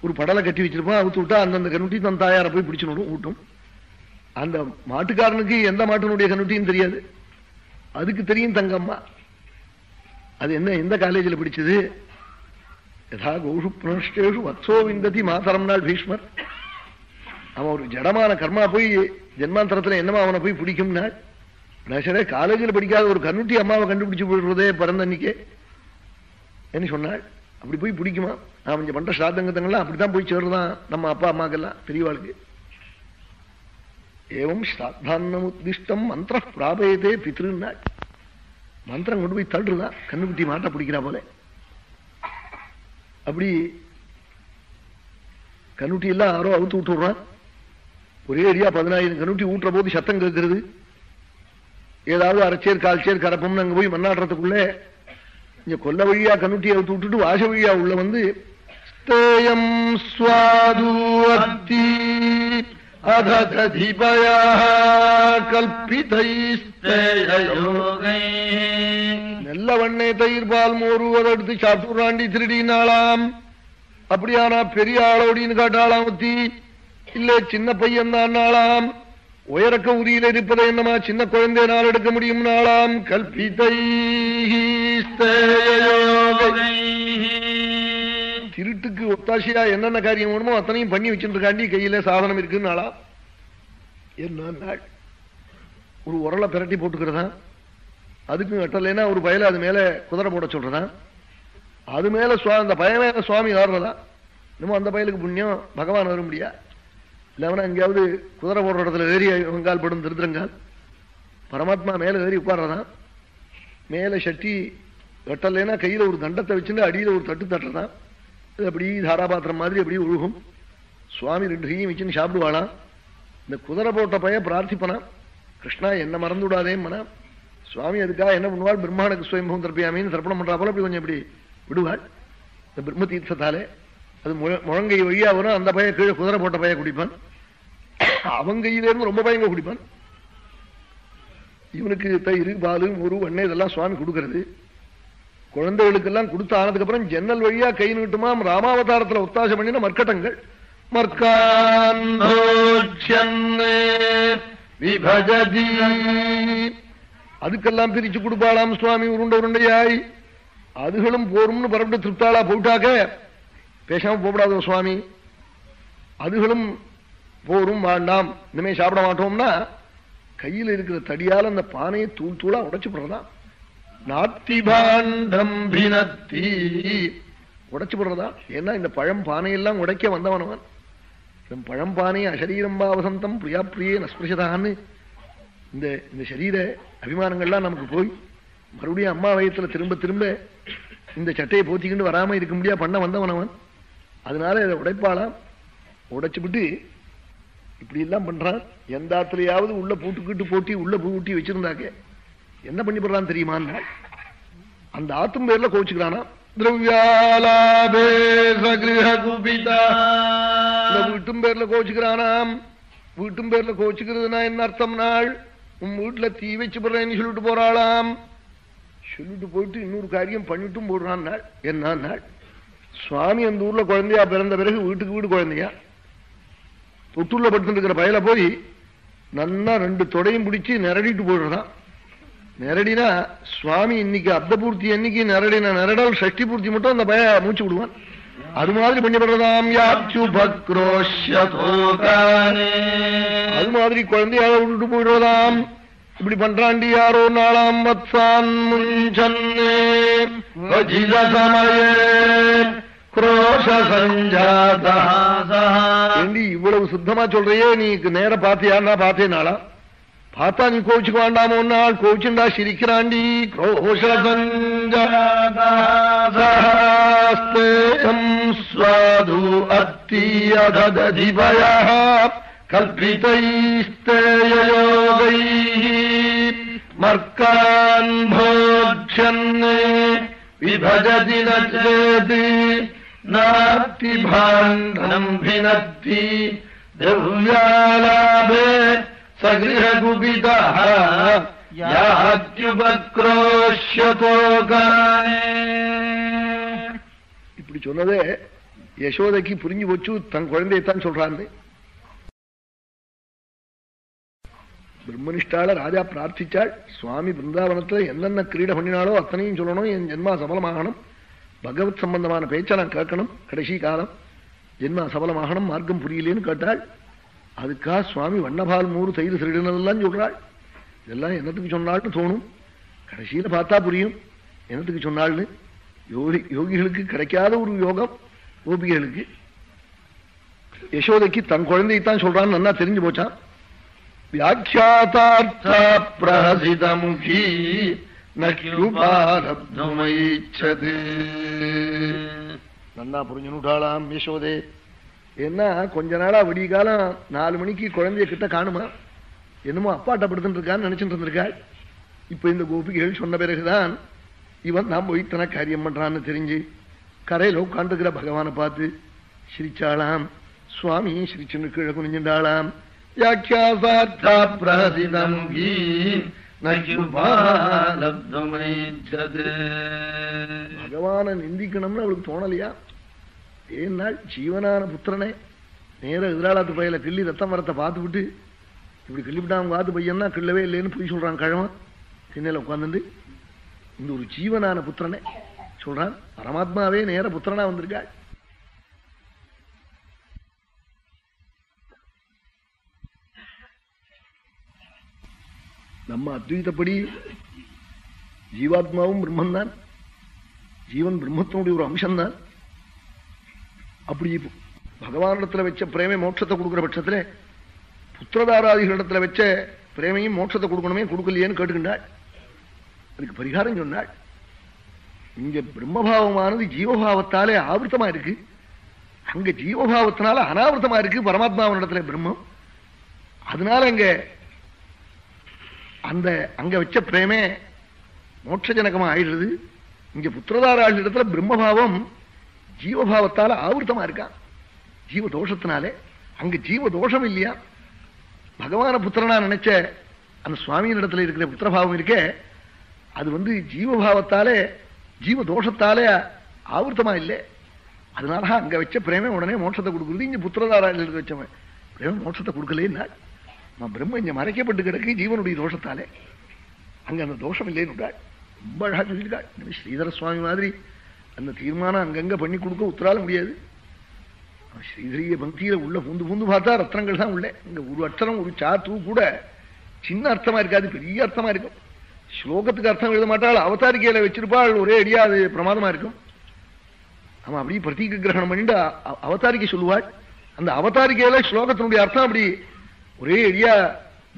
ஒரு படலை கட்டி வச்சிருப்பான். அவுத்து விட்டா அந்தந்த கண்ணுட்டி தன் தாயாரை போய் பிடிச்சுடும் ஊட்டும். அந்த மாட்டுக்காரனுக்கு எந்த மாட்டினுடைய கண்ணுட்டியும் தெரியாது. அதுக்கு தெரியும் தங்கம்மா. அது என்ன எந்த காலேஜில் பிடிச்சது? யதா கோஷு புனஷ்டேஷு வத்சோ விந்ததி மாதரம் நாள் பீஷ்மர். அவன் ஒரு ஜடமான கர்மா போய் ஜென்மாந்தரத்தில் என்னமா அவனை போய் பிடிக்கும்னா? நசரே காலேஜில் படிக்காத ஒரு கண்ணுட்டி அம்மாவை கண்டுபிடிச்சு போடுறதே பிறந்த அன்னைக்கே. என்ன சொன்னாள்? அப்படி போய் பிடிக்குமா? அவன் பண்ற ஸ்ராத்தங்கத்தங்கள்லாம் அப்படித்தான் போய் சேர்றதான் நம்ம அப்பா அம்மாக்கெல்லாம் பெரியவாளுக்கு. ஏவம் ஸ்ராத்தான்னமுத்திஷ்டம் மந்திர பிராபயத்தே பித்ருன்னாள். மந்திரம் கொண்டு போய் தள்ளுறதான் கண்ணுக்குட்டி மாட்டை பிடிக்கிறா போல. அப்படி கண்ணுட்டி எல்லாம் யாரோ அவுத்து விட்டுறான் ஒரே அடியா பதினாயிரம் கண்ணுட்டி ஊட்டுற போது சத்தம் கேட்கிறது. ஏதாவது அரைச்சேர் கால்ச்சேர் கரப்பம்னு அங்க போய் மண்ணாடுறதுக்குள்ள இங்க கொல்ல வழியா கண்ணுட்டி அவுத்து விட்டுட்டு வாச வழியா உள்ள வந்து ஸ்தேயம் சுவாது அததிபயா கல்பிதைஸ்தேயோகை நல்ல வண்ணே தயிர் பால் மோரு அதை எடுத்து சாப்பிட்டுறாண்டி திருடினாலாம் அப்படியானா பெரிய ஆளோடின்னு காட்டாளாம் ஒத்தி இல்ல சின்ன பையன் தான் நாளாம். உயரக்க உரியில இருப்பதை என்னமா சின்ன குழந்தை நாள் எடுக்க முடியும் நாளாம்? கல்பித்தை திருட்டுக்கு ஒத்தாசியா என்னென்ன காரியம் வேணுமோ அத்தனையும் பண்ணி வச்சுருக்காண்டி கையில சாதனம் இருக்குன்னு நாளா என்ன நாள்? ஒரு உரலை பிரட்டி போட்டுக்கிறதா? அதுக்கும் வெட்டலைன்னா ஒரு பயல அது மேல குதிரை போட சொல்றதா? அது மேல சுவா- அந்த பய மேல சுவாமி ஏறுறதா இன்னமும் அந்த பயலுக்கு புண்ணியம் பகவான் வர முடியாது இல்லவனா எங்கேயாவது குதிரை போடுற இடத்துல ஏறி வெங்கால் படும் திருத்திரங்கால் பரமாத்மா மேலே ஏறி உட்கார்றதான் மேலே சட்டி வெட்டலைன்னா கையில் ஒரு தண்டத்தை வச்சுட்டு அடியில ஒரு தட்டு தட்டுறதான் அது அப்படி தாராபாத்திரம் மாதிரி அப்படி ஒழுகும் சுவாமி ரெண்டு கையும் வச்சுன்னு சாப்பிடுவாளாம் இந்த குதிரை போட்ட பையன் பிரார்த்திப்பனான் கிருஷ்ணா என்ன மறந்து விடாதேன்னா சுவாமி அதுக்காக என்ன பண்ணுவாள்? பிரம்மாணக்கு சுயம்பவம் தர்ப்பியாமின்னு தர்ப்பணம் பண்ணுறா போல அப்படி கொஞ்சம் இப்படி விடுவாள். இந்த பிரம்ம தீர்த்தத்தாலே அது முழங்கை வழியா வரும். அந்த பையன் கீழே குதிரை போட்ட பையன் குடிப்பான். அவன் கையிலேருந்து ரொம்ப பயங்க குடிப்பான். இவனுக்கு தயிர் பாலு முரு வண்ணை இதெல்லாம் சுவாமி கொடுக்கறது. குழந்தைகளுக்கெல்லாம் கொடுத்து ஆனதுக்கப்புறம் ஜன்னல் வழியா கை நீட்டுமா ராமாவதாரத்தில் ஒத்தாசை பண்ணின மர்க்கட்டங்கள் விபஜதி. அதுக்கெல்லாம் பிரிச்சு கொடுப்பாளாம் சுவாமி உருண்டை உருண்டையாய். அதுகளும் போரும்னு பரப்பிட்டு திருப்தாளா போட்டாக்க பேசாம போகக்கூடாதோ சுவாமி? அதுகளும் போரும் வேண்டாம். இனிமே சாப்பிட மாட்டோம்னா கையில் இருக்கிற தடியால் அந்த பானையை தூள் தூளா உடைச்சு போடுறதா? நாத்தி பினத்தி உடைச்சு போடுறதா? ஏன்னா இந்த பழம் பானையெல்லாம் உடைக்க வந்தவனவன் இந்த பழம் பானை அசரீரம்பா வசந்தம் பிரியா பிரியே நஸ்பிருஷதான்னு. இந்த இந்த சரீர அபிமானங்கள்லாம் நமக்கு போய் மறுபடியும் அம்மா வயத்துல திரும்ப திரும்ப இந்த சட்டையை போத்திக்கிட்டு வராம இருக்க முடியா பண்ண வந்தவனவன் அதனால இதை உடைப்பாளாம். உடைச்சுவிட்டு இப்படி எல்லாம் பண்றான் எந்த ஆத்திரையாவது உள்ள பூட்டுக்கிட்டு போட்டி உள்ள பூட்டி வச்சிருந்தாக்க என்ன பண்ணி போடுறான்னு தெரியுமா அந்த ஆத்தும் பேர்ல கோவிச்சுக்கிறானா? வீட்டும் பேர்ல கோச்சுக்கிறானாம் வீட்டும் பேர்ல கோச்சுக்கிறதுனா என்ன அர்த்தம் நாள்? உன் வீட்டுல தீ வச்சு போடுறேன்னு சொல்லிட்டு போறாளாம். சொல்லிட்டு போயிட்டு இன்னொரு காரியம் பண்ணிட்டும் போடுறான் நாள். என்ன நாள்? சுவாமி அந்த ஊர்ல குழந்தையா பிறந்த பிறகு வீட்டுக்கு வீடு குழந்தையா? தொட்டுள்ள படுத்துருக்கிற பயல போய் நல்லா ரெண்டு தொடையும் பிடிச்சி நெரடிட்டு போடுறதான் நெரடினா சுவாமி இன்னைக்கு அப்த பூர்த்தி என்னைக்கு நிரடின நிரடல் சஷ்டி பூர்த்தி மட்டும் அந்த பய மூச்சு விடுவான். அது மாதிரி பண்ணப்படுறதாம் அது மாதிரி குழந்தையாக விட்டுட்டு போயிடுறதாம். இப்படி பண்றாண்டி யாரோ நாலாம் வத்சான் முஞ்சன்னே வஜில சமயே குரோஷ சஞ்சாதா ஏண்டி இவ்வளவு சுத்தமா சொல்றையே நீக்கு நேர பாத்தியாண்டா பார்த்தேனாளா பார்த்தா நீ கோவிச்சுக்கு வேண்டாமோ நாள் கோவிச்சுண்டா சிரிக்கிறாண்டி குரோஷ சஞ்சாதாஸ்தேயம் ஸ்வாது அத்தியததிபயா கல்பிதைஸ்தேயோகை மர்க்கான் போக்ஷன்னே विभजति न चेत् नास्ति भाण्डम् भिनत्ति द्रव्यालाभे सगृहकुपितः यात्युपक्रोश्यतोकाने இப்படி சொன்னதே யசோதைக்கு புரிஞ்சு போச்சு தன் குழந்தையத்தான் சொல்றான்னு பிரம்மனிஷ்டால ராஜா பிரார்த்திச்சாள் சுவாமி பிருந்தாவனத்துல என்னென்ன கிரீடை பண்ணினாலோ அத்தனையும் சொல்லணும் என் ஜென்மா சபலமாகணும். பகவத் சம்பந்தமான பேச்சை நான் கேட்கணும் கடைசி காலம். ஜென்மா சபலமாகணும் மார்க்கம் புரியலேன்னு கேட்டாள். அதுக்காக சுவாமி வண்ணபால் மூறு தயிர் திருடினதெல்லாம் சொல்றாள். இதெல்லாம் என்னத்துக்கு சொன்னாள்னு தோணும். கடைசியில பார்த்தா புரியும். என்னத்துக்கு சொன்னாள்னு? யோகி யோகிகளுக்கு கிடைக்காத ஒரு யோகம் கோபிகளுக்கு யசோதைக்கு தன் குழந்தையைத்தான் சொல்றான்னு நல்லா தெரிஞ்சு போச்சான் வியாக்கியாத்தார்த்தா பிரஹசிதமுகி நக்யுபாரப்துமைச்சது நன்னா புரிஞ்சுனுட்டாளாம் யசோதே ஏன்னா கொஞ்ச நாளா விடிய காலம் நாலு மணிக்கு குழந்தைய கிட்ட காணுமா? என்னமோ அப்பாட்ட படுத்துட்டு இருக்கான்னு நினைச்சிட்டு இருந்திருக்காள். இப்ப இந்த கோபிகைகள் சொன்ன பிறகுதான் இவன் நாம் போய் தன காரியம் பண்றான்னு தெரிஞ்சு கரையில உட்காந்துக்கிற பகவானை பார்த்து சிரிச்சாளாம் சுவாமி சிரிச்சுன்னு கீழே குனிஞ்சுண்டாளாம் வியாக்கியாசார்த்தா பிரஹசிதம் கீ நக்யுபாலப்துமைச்சது பகவானை நிந்திக்கணும்னு அவளுக்கு தோணலையா? ஏன்னால் ஜீவனான புத்திரனே. நேர எதிராளத்து பையில கிள்ளி ரத்தம் வரத்தை பார்த்து விட்டு இப்படி கிள்ளிவிட்டாம காத்து பையன்னா கிள்ளவே இல்லைன்னு போய் சொல்றான் கழவன். திண்ணையில உட்காந்துட்டு இந்த ஒரு ஜீவனான புத்திரனே. சொல்றான் பரமாத்மாவே நேர புத்திரனா வந்திருக்காள். நம்ம அத்வைதப்படி ஜீவாத்மாவும் பிரம்மன் ஜீவன் பிரம்மத்தினுடைய ஒரு அம்சம்தான். அப்படி பகவானிடத்துல வச்ச பிரேமை மோட்சத்தை கொடுக்குற பட்சத்துல புத்திரதாராதிகளிடத்துல வச்ச பிரேமையும் மோட்சத்தை கொடுக்கணுமே கொடுக்கலையேன்னு கேட்டுக்கின்றாள். அதுக்கு பரிகாரம் சொன்னாள். இங்க பிரம்மபாவமானது ஜீவபாவத்தாலே ஆவிரத்தமா இருக்கு. அங்க ஜீவபாவத்தினால அனாவிரத்தமா இருக்கு பரமாத்மாவனிடத்துல பிரம்மம். அதனால அங்க அந்த அங்க வச்ச பிரேமே மோட்சஜனகமா ஆயிடுறது. இங்க புத்திரதாராள் இடத்துல பிரம்மபாவம் ஜீவபாவத்தால ஆவர்த்தமா இருக்கான் ஜீவ தோஷத்தினாலே அங்க ஜீவ தோஷம் இல்லையா? பகவான புத்திரனா நினைச்ச அந்த சுவாமியின் இடத்துல இருக்கிற புத்திரபாவம் இருக்கே. அது வந்து ஜீவபாவத்தாலே ஜீவ தோஷத்தாலே ஆவர்த்தமா இல்லை. அதனால அங்க வச்ச பிரேமே உடனே மோட்சத்தை கொடுக்குறது. இங்க புத்திரதாராஜர்களுக்கு வச்சவன். பிரேம மோட்சத்தை கொடுக்கலேன்னா பிரம்ம இங்க மறைக்கப்பட்டு கிடக்கு ஜீவனுடைய தோஷத்தாலே. அங்க அந்த தோஷம் இல்லைன்னு ரொம்ப அழகா சொல்லியிருக்காள். ஸ்ரீதர சுவாமி மாதிரி அந்த தீர்மானம் அங்கங்க பண்ணி கொடுக்க உத்தரால முடியாது. ஸ்ரீதரிய பக்தியில உள்ள பூந்து பூந்து பார்த்தா ரத்னங்கள் தான் உள்ள. இங்க ஒரு அச்சரம் ஒரு சாத்து கூட சின்ன அர்த்தமா இருக்காது பெரிய அர்த்தமா இருக்கும். ஸ்லோகத்துக்கு அர்த்தம் எழுத மாட்டாள் அவதாரிக்கையில வச்சிருப்பாள் ஒரே அடியா அது பிரமாதமா இருக்கும். அவன் அப்படியே பிரதீக கிரகணம் பண்ணிட்டு அவதாரிக்கை சொல்லுவாள். அந்த அவதாரிக்கையில ஸ்லோகத்தினுடைய அர்த்தம் அப்படி ஒரே அடியா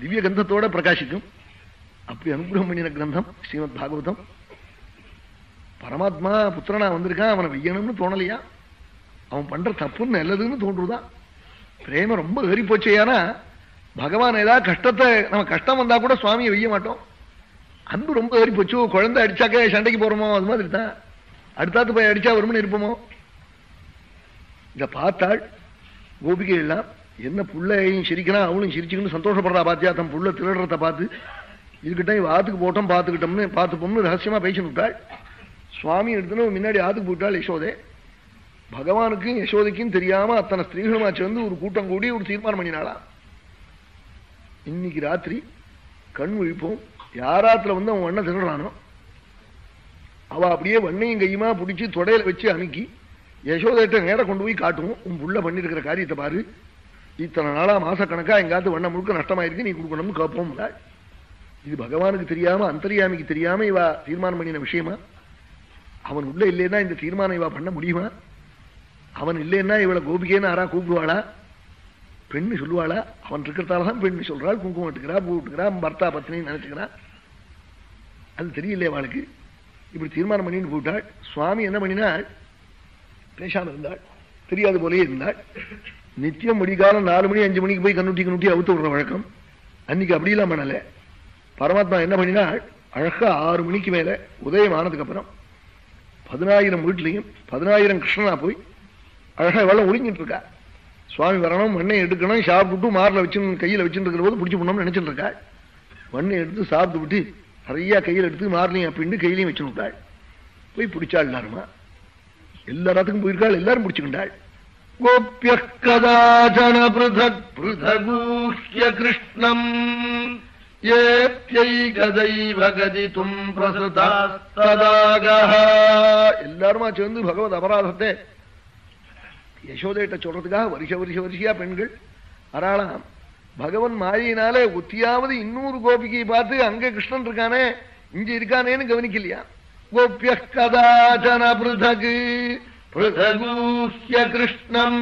திவ்ய கந்தத்தோட பிரகாசிக்கும். அப்படி அனுகிரகம் பண்ணின கிரந்தம் ஸ்ரீமத் பாகவதம். பரமாத்மா புத்திரனா வந்திருக்கான் அவனை வெய்யணும்னு தோணலையா? அவன் பண்ற தப்புன்னு நல்லதுன்னு தோன்றுதான் பிரேம ரொம்ப ஏறி போச்சேயானா பகவான் ஏதாவது கஷ்டத்தை நம்ம கஷ்டம் வந்தா கூட சுவாமியை வெய்ய மாட்டோம். அன்பு ரொம்ப ஏறி போச்சு குழந்தை அடிச்சாக்க சண்டைக்கு போறோமோ அது மாதிரி தான். அடுத்தாத்து போய் அடிச்சா வரும்னு இருப்போமோ? இத பார்த்தாள் கோபிகை எல்லாம் என்ன பிள்ளையும் சிரிக்கிறான் அவளும் சிரிச்சுக்கணும் சந்தோஷப்படுறா பாத்தியா? தன் புள்ள திருடுறத பார்த்து. இதுக்கிட்ட இவ ஆத்துக்கு போட்டோம் பார்த்துக்கிட்டோம்னு பார்த்துப்போம்னு ரகசியமா பேசிட்டாள் சுவாமி எடுத்துன்னு முன்னாடி ஆத்துக்கு போயிட்டாள் யசோதே. பகவானுக்கும் யசோதைக்கும் தெரியாம அத்தனை ஸ்திரீகளுமா சேர்ந்து ஒரு கூட்டம் கூடி ஒரு தீர்மானம் பண்ணினாளா இன்னைக்கு ராத்திரி கண் விழிப்போம். யாராத்துல வந்து அவன் வண்ண திருடுறானோ? அவ அப்படியே வண்ணையும் கையுமா பிடிச்சி தொடையில வச்சு அமுக்கி யசோதைட்ட நேரம் கொண்டு போய் காட்டுவோம். உன் புள்ள பண்ணிருக்கிற காரியத்தை பாரு. இத்தனை நாளா மாசக்கணக்கா எங்காவது வண்ண முழுக்க நஷ்டமாயிருக்கு நீ கொடுக்கணும்னு கேட்போம் இது பகவானுக்கு தெரியாம அந்தரியாமிக்கு தெரியாம இவா தீர்மானம் பண்ணின விஷயமா? அவன் உள்ள இல்லைன்னா இந்த தீர்மானம் இவா பண்ண முடியுமா? அவன் இல்லைன்னா இவளை கோபிகேன்னு ஆறா கூப்பிடுவாளா? பெண்ணு சொல்லுவாளா? அவன் இருக்கிறதாலதான் பெண்ணு சொல்றாள் குங்குமம் எடுக்கிறா பூ எடுக்கிறா பர்த்தா பத்னி நினைச்சுக்கிறா. அது தெரியலையே அவளுக்கு. இப்படி தீர்மானம் பண்ணின்னு போட்டாள் சுவாமி என்ன பண்ணினாள்? பேசாம இருந்தாள். தெரியாது போலயே இருந்தாள். நித்தியம் முடிக்காலம் நாலு மணி அஞ்சு மணிக்கு போய் கண்ணுட்டி கண்ணுட்டி அவுத்து விடுற வழக்கம். அன்னைக்கு அப்படிலாம் பண்ணல. பரமாத்மா என்ன பண்ணினா அழகா ஆறு மணிக்கு மேல உதயம் ஆனதுக்கு அப்புறம் பதினாயிரம் வீட்லையும் பதினாயிரம் கிருஷ்ணனா போய் அழகா வெள்ளம் ஒளிஞ்சிட்டு இருக்கா. சுவாமி வரணும் மண்ணை எடுக்கணும் சாப்பிட்டு மாரில் வச்சு கையில் வச்சுட்டு இருக்கிற போது பிடிச்சி போனோம்னு நினைச்சிட்டு இருக்கா. மண்ணை எடுத்து சாப்பிட்டு விட்டு நிறைய கையில் எடுத்து மார்லையும் அப்படின்னு கையிலையும் வச்சு விட்டாள். போய் பிடிச்சாள் எல்லாருமா எல்லா இடத்துக்கும் போயிருக்காள் எல்லாரும் பிடிச்சுக்கிட்டாள். கோப்பிய கதாச்சன பிருதக் பிருதகூஹ்ய கிருஷ்ணம் ஏப்யைகதைவகதித்தும் பிரசுதாஸ்ததாக எல்லாருமா சேர்ந்து பகவத் அபராதத்தை யசோதைட்ட சொல்றதுக்காக வருஷ வருஷ வருஷியா பெண்கள் அறாளாம் பகவன் மாயினாலே ஒத்தியாவது இன்னொரு கோபிகை பார்த்து அங்க கிருஷ்ணன் இருக்கானே இங்க இருக்கானேன்னு கவனிக்கலையா கோபிய கதாச்சன பிருதகு பிருதகூஹ்ய கிருஷ்ணம்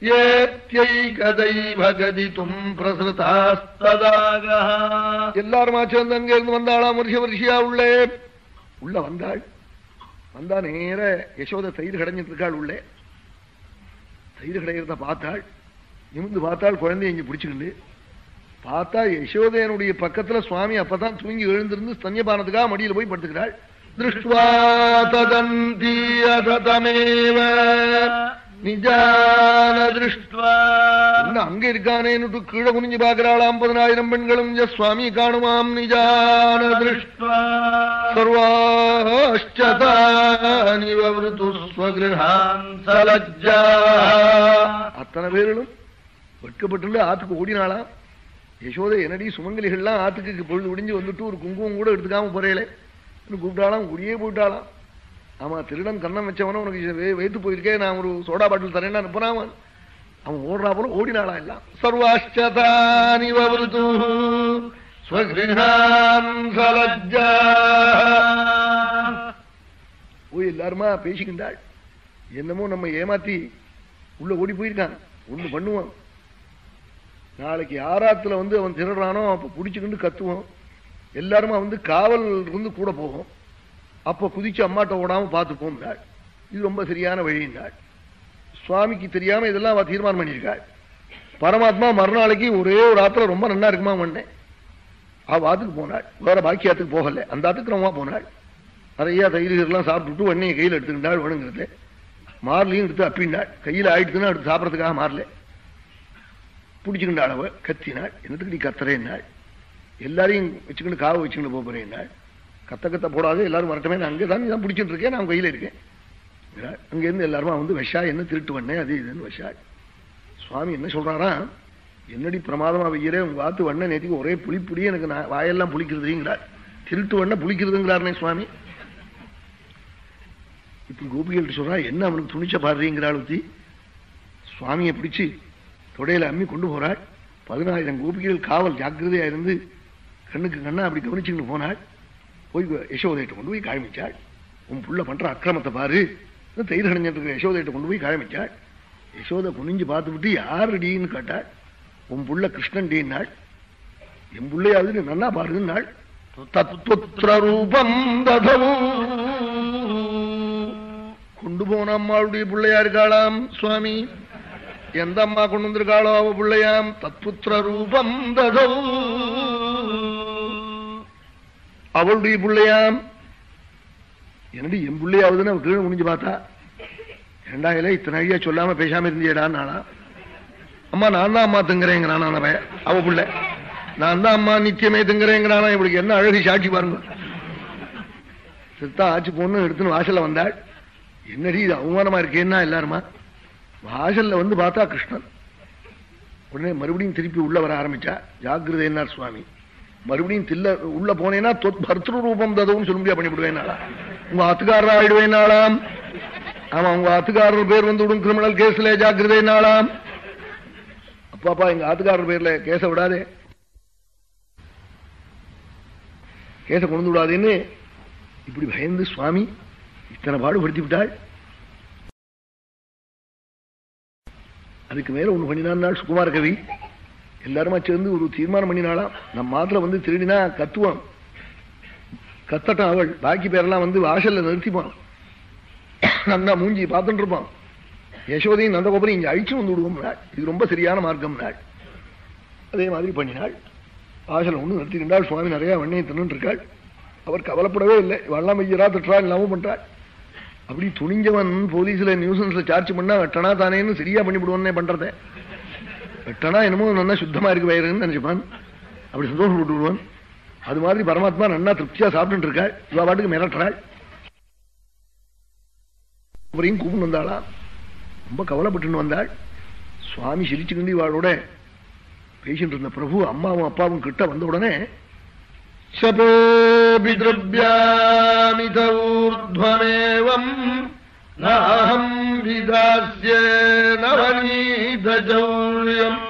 ஏத்யைகதைவகதித்தும் பிரசுதாஸ்ததாக எல்லாருமா சேர்ந்து அங்க இருந்து வந்தாளாம் வருஷ வருஷியா உள்ளே. உள்ள வந்தாள். வந்தா நேர யசோத தயிர் கடைஞ்சிட்டு இருக்காள் உள்ளே. தயிர் கடைகிறத பார்த்தாள். நிமிந்து பார்த்தாள் குழந்தைய இங்க பிடிச்சுக்கிண்டு. பார்த்தா யசோதையனுடைய பக்கத்துல சுவாமி அப்பதான் தூங்கி எழுந்திருந்து ஸ்தன்யபானத்துக்காக மடியில போய் படுத்துக்கிறாள். திருஷ்டுவா ததந்தி நிஜான திருஷ்டுவா அங்க இருக்கானேன்னு கீழே குனிஞ்சு பாக்குறாளாம் பதினாயிரம் பெண்களும் சுவாமி காணுமாம் நிஜான திருஷ்டுவா அத்தனை பேர்களும் வெட்கப்பட்டுள்ள ஆத்துக்கு ஓடினாளாம் யசோதை என்னடி சுமங்கலிகள்லாம் ஆத்துக்கு பொழுது விடிஞ்சு வந்துட்டு ஒரு குங்குமம் கூட எடுத்துக்காம போறேளே கூப்பிட்டாலாம் குடியே போயிட்டாலாம். ஆமா திருடன் கண்ணம் வச்சவன உனக்கு வைத்து போயிருக்கேன் நான் ஒரு சோடா பாட்டில் தரேன்னு அனுப்புனாமன் அவன்? ஓடுறா போல ஓடினாளா எல்லாம். சர்வாஷ்டதானிவது போய் எல்லாருமா பேசிக்கின்றாள். என்னமோ நம்ம ஏமாத்தி உள்ள ஓடி போயிருக்கான். ஒண்ணு பண்ணுவான். நாளைக்கு ஆறாத்துல வந்து அவன் திருடுறானோ அப்ப புடிச்சுக்கிட்டு கத்துவோம் எல்லாருமா வந்து காவல் இருந்து கூட போகும். அப்போ குதிச்சு அம்மாட்ட ஓடாமல் பார்த்துப்போம் இது ரொம்ப சரியான வழிந்தாள் சுவாமிக்கு தெரியாம இதெல்லாம் அவ தீர்மானம் பண்ணியிருக்காள். பரமாத்மா மறுநாளைக்கு ஒரே ஒரு ஆத்துல ரொம்ப நல்லா இருக்குமா பண்ணேன் அவ ஆத்துக்கு போனாள். வேற பாக்கி ஆத்துக்கு போகல. அந்த ஆத்துக்கு ரொம்ப போனாள். நிறைய தயிர்கள்லாம் சாப்பிட்டுட்டு உடனே கையில் எடுத்துக்கிட்டாள் வேணுங்கிறது மார்லையும் எடுத்து அப்பின்னாள். கையில் ஆயிடுச்சுன்னா எடுத்து சாப்பிட்றதுக்காக மாறல. பிடிச்சுக்கிட்டாள் அவ. கத்தினாள். என்னத்துக்கு நீ கத்துறேன்னாள். எல்லாரையும் வச்சுக்கிட்டு காவ வச்சுக்கிட்டு போக போறேன்னாள் கத்த கத்த போடாது எல்லாரும் வரட்டமே. நான் அங்கே தான் தான் பிடிச்சிட்டு இருக்கேன். நான் கையில் இருக்கேன். அங்கேருந்து எல்லாருமா வந்து விஷா என்ன திருட்டு வண்ணேன் அது இதுன்னு விஷா. சுவாமி என்ன சொல்றாரா? என்னடி பிரமாதமா வைக்கிறே உங்க வாத்து வண்ண நேற்றுக்கு ஒரே புளிப்புடி எனக்கு நான் வாயெல்லாம் புளிக்கிறதுங்கிறார். திருட்டு வண்ண புளிக்கிறதுங்கிறாருனே சுவாமி. இப்படி கோபிகள்கிட்ட சொல்றா என்ன அவனுக்கு துணிச்ச பாடுறீங்கிறாள் ஊத்தி சுவாமியை பிடிச்சு தொடையில அம்மி கொண்டு போறாள். பதினாயிரம் கோபிகள் காவல் ஜாக்கிரதையா இருந்து கண்ணுக்கு கண்ணா அப்படி கவனிச்சுக்கிட்டு போனாள் போய் யசோதையிட்ட கொண்டு போய் காமிச்சாள் உன் புள்ள பண்ற அக்கிரமத்தை பாரு. தயிர் அடைஞ்சிட்டு யசோதையிட்ட கொண்டு போய் காமிச்சாள் யசோதை குனிஞ்சு பார்த்து விட்டு யாருடின்னு கேட்டாள். உன் புள்ள கிருஷ்ணன் டீன்னாள் என் புள்ளையாவது நன்னா பாருன்னாள். தத்துவ ரூபம் கொண்டு போன அம்மாவுடைய பிள்ளையா இருக்காளாம் சுவாமி. எந்த அம்மா கொண்டு வந்திருக்காளோ அவ பிள்ளையாம். தத்புத்திர ரூபம் ததோ அவளுடைய பிள்ளையாம். என்னடி என் பிள்ளையாவதுன்னு அவ கீழே முடிஞ்சு பார்த்தா? ரெண்டாயில இத்தனை ஐயா சொல்லாம பேசாம இருந்தேடான் நானா? அம்மா நான் தான் அம்மா திங்குறேங்கிறான் அவன் அவ பிள்ளை. நான் தான் அம்மா நித்தியமே தங்குறேங்கிறானா? இவளுக்கு என்ன அழகு சாட்சி பாருங்க. சித்தா ஆச்சு பொண்ணு எடுத்துன்னு வாசல்ல வந்தாள். என்னடி இது அவமானமா இருக்கேன்னா எல்லாருமா? வாசல்ல வந்து பார்த்தா கிருஷ்ணன். உடனே மறுபடியும் திருப்பி உள்ள வர ஆரம்பிச்சா. ஜாகிரதைன்னார் சுவாமி. மறுபடியும் தில்ல உள்ள போனேன்னா பர்த்திரு ரூபம் ததவும் சொல்ல முடியாது பண்ணிவிடுவேனாளா உங்க ஆத்துக்காரர் ஆயிடுவேனாளாம் ஆமா உங்க ஆத்துக்காரர் பேர் வந்து விடும் கிரிமினல் கேஸ்ல ஜாக்கிரதைனாலாம் அப்பாப்பா எங்க ஆத்துக்காரர் பேர்ல கேச விடாதே. கேச கொண்டு விடாதேன்னு இப்படி பயந்து சுவாமி இத்தனை பாடுபடுத்தி விட்டாள். அதுக்கு மேல ஒண்ணு பண்ணினான் சுகுமார் கவி. எல்லாருமா சேர்ந்து ஒரு தீர்மானம் பண்ணினாலாம் நம்ம மாத்திர வந்து திருடினா கத்துவான். கத்தட்டான் அவள். பாக்கி பேரெல்லாம் வந்து வாசல்ல நிறுத்திப்பான். நந்தா மூஞ்சி பார்த்துட்டு இருப்பான். யசோதையும் நந்தகோபுரம் இங்க அழிச்சு வந்து விடுவோம் இது ரொம்ப சரியான மார்க்கம் நாள். அதே மாதிரி பண்ணினாள். வாசல் ஒண்ணு நிறுத்திருந்தாள் சுவாமி நிறைய வண்ணையை தின்னு இருக்காள். அவர் கவலைப்படவே இல்லை. வெள்ளம் ஐயரா திட்டுறா இல்லாம பண்றாள். அப்படி துணிஞ்சவன் போலீஸ்ல நியூசன்ஸ்ல சார்ஜ் பண்ணா வெட்டனா தானேன்னு சரியா பண்ணிவிடுவோன்னே பண்றத. வெட்டனா என்னமோ நல்லா சுத்தமா இருக்கு வயிறுன்னு நினைச்சுப்பான். அப்படி சந்தோஷப்பட்டு விடுவான். அது மாதிரி பரமாத்மா நல்லா திருப்தியா சாப்பிட்டு இருக்காள் இவா பாட்டுக்கு மிரட்டுறாள் அப்புறையும் கூப்பிட்டு வந்தாளா? ரொம்ப கவலைப்பட்டுன்னு வந்தாள். சுவாமி சிரிச்சுக்கிண்டு இவாளோட பேசிட்டு இருந்த பிரபு அம்மாவும் அப்பாவும் கிட்ட வந்த உடனே சபோபி நாகம் விதாசிய நவநீத ஜௌரியம்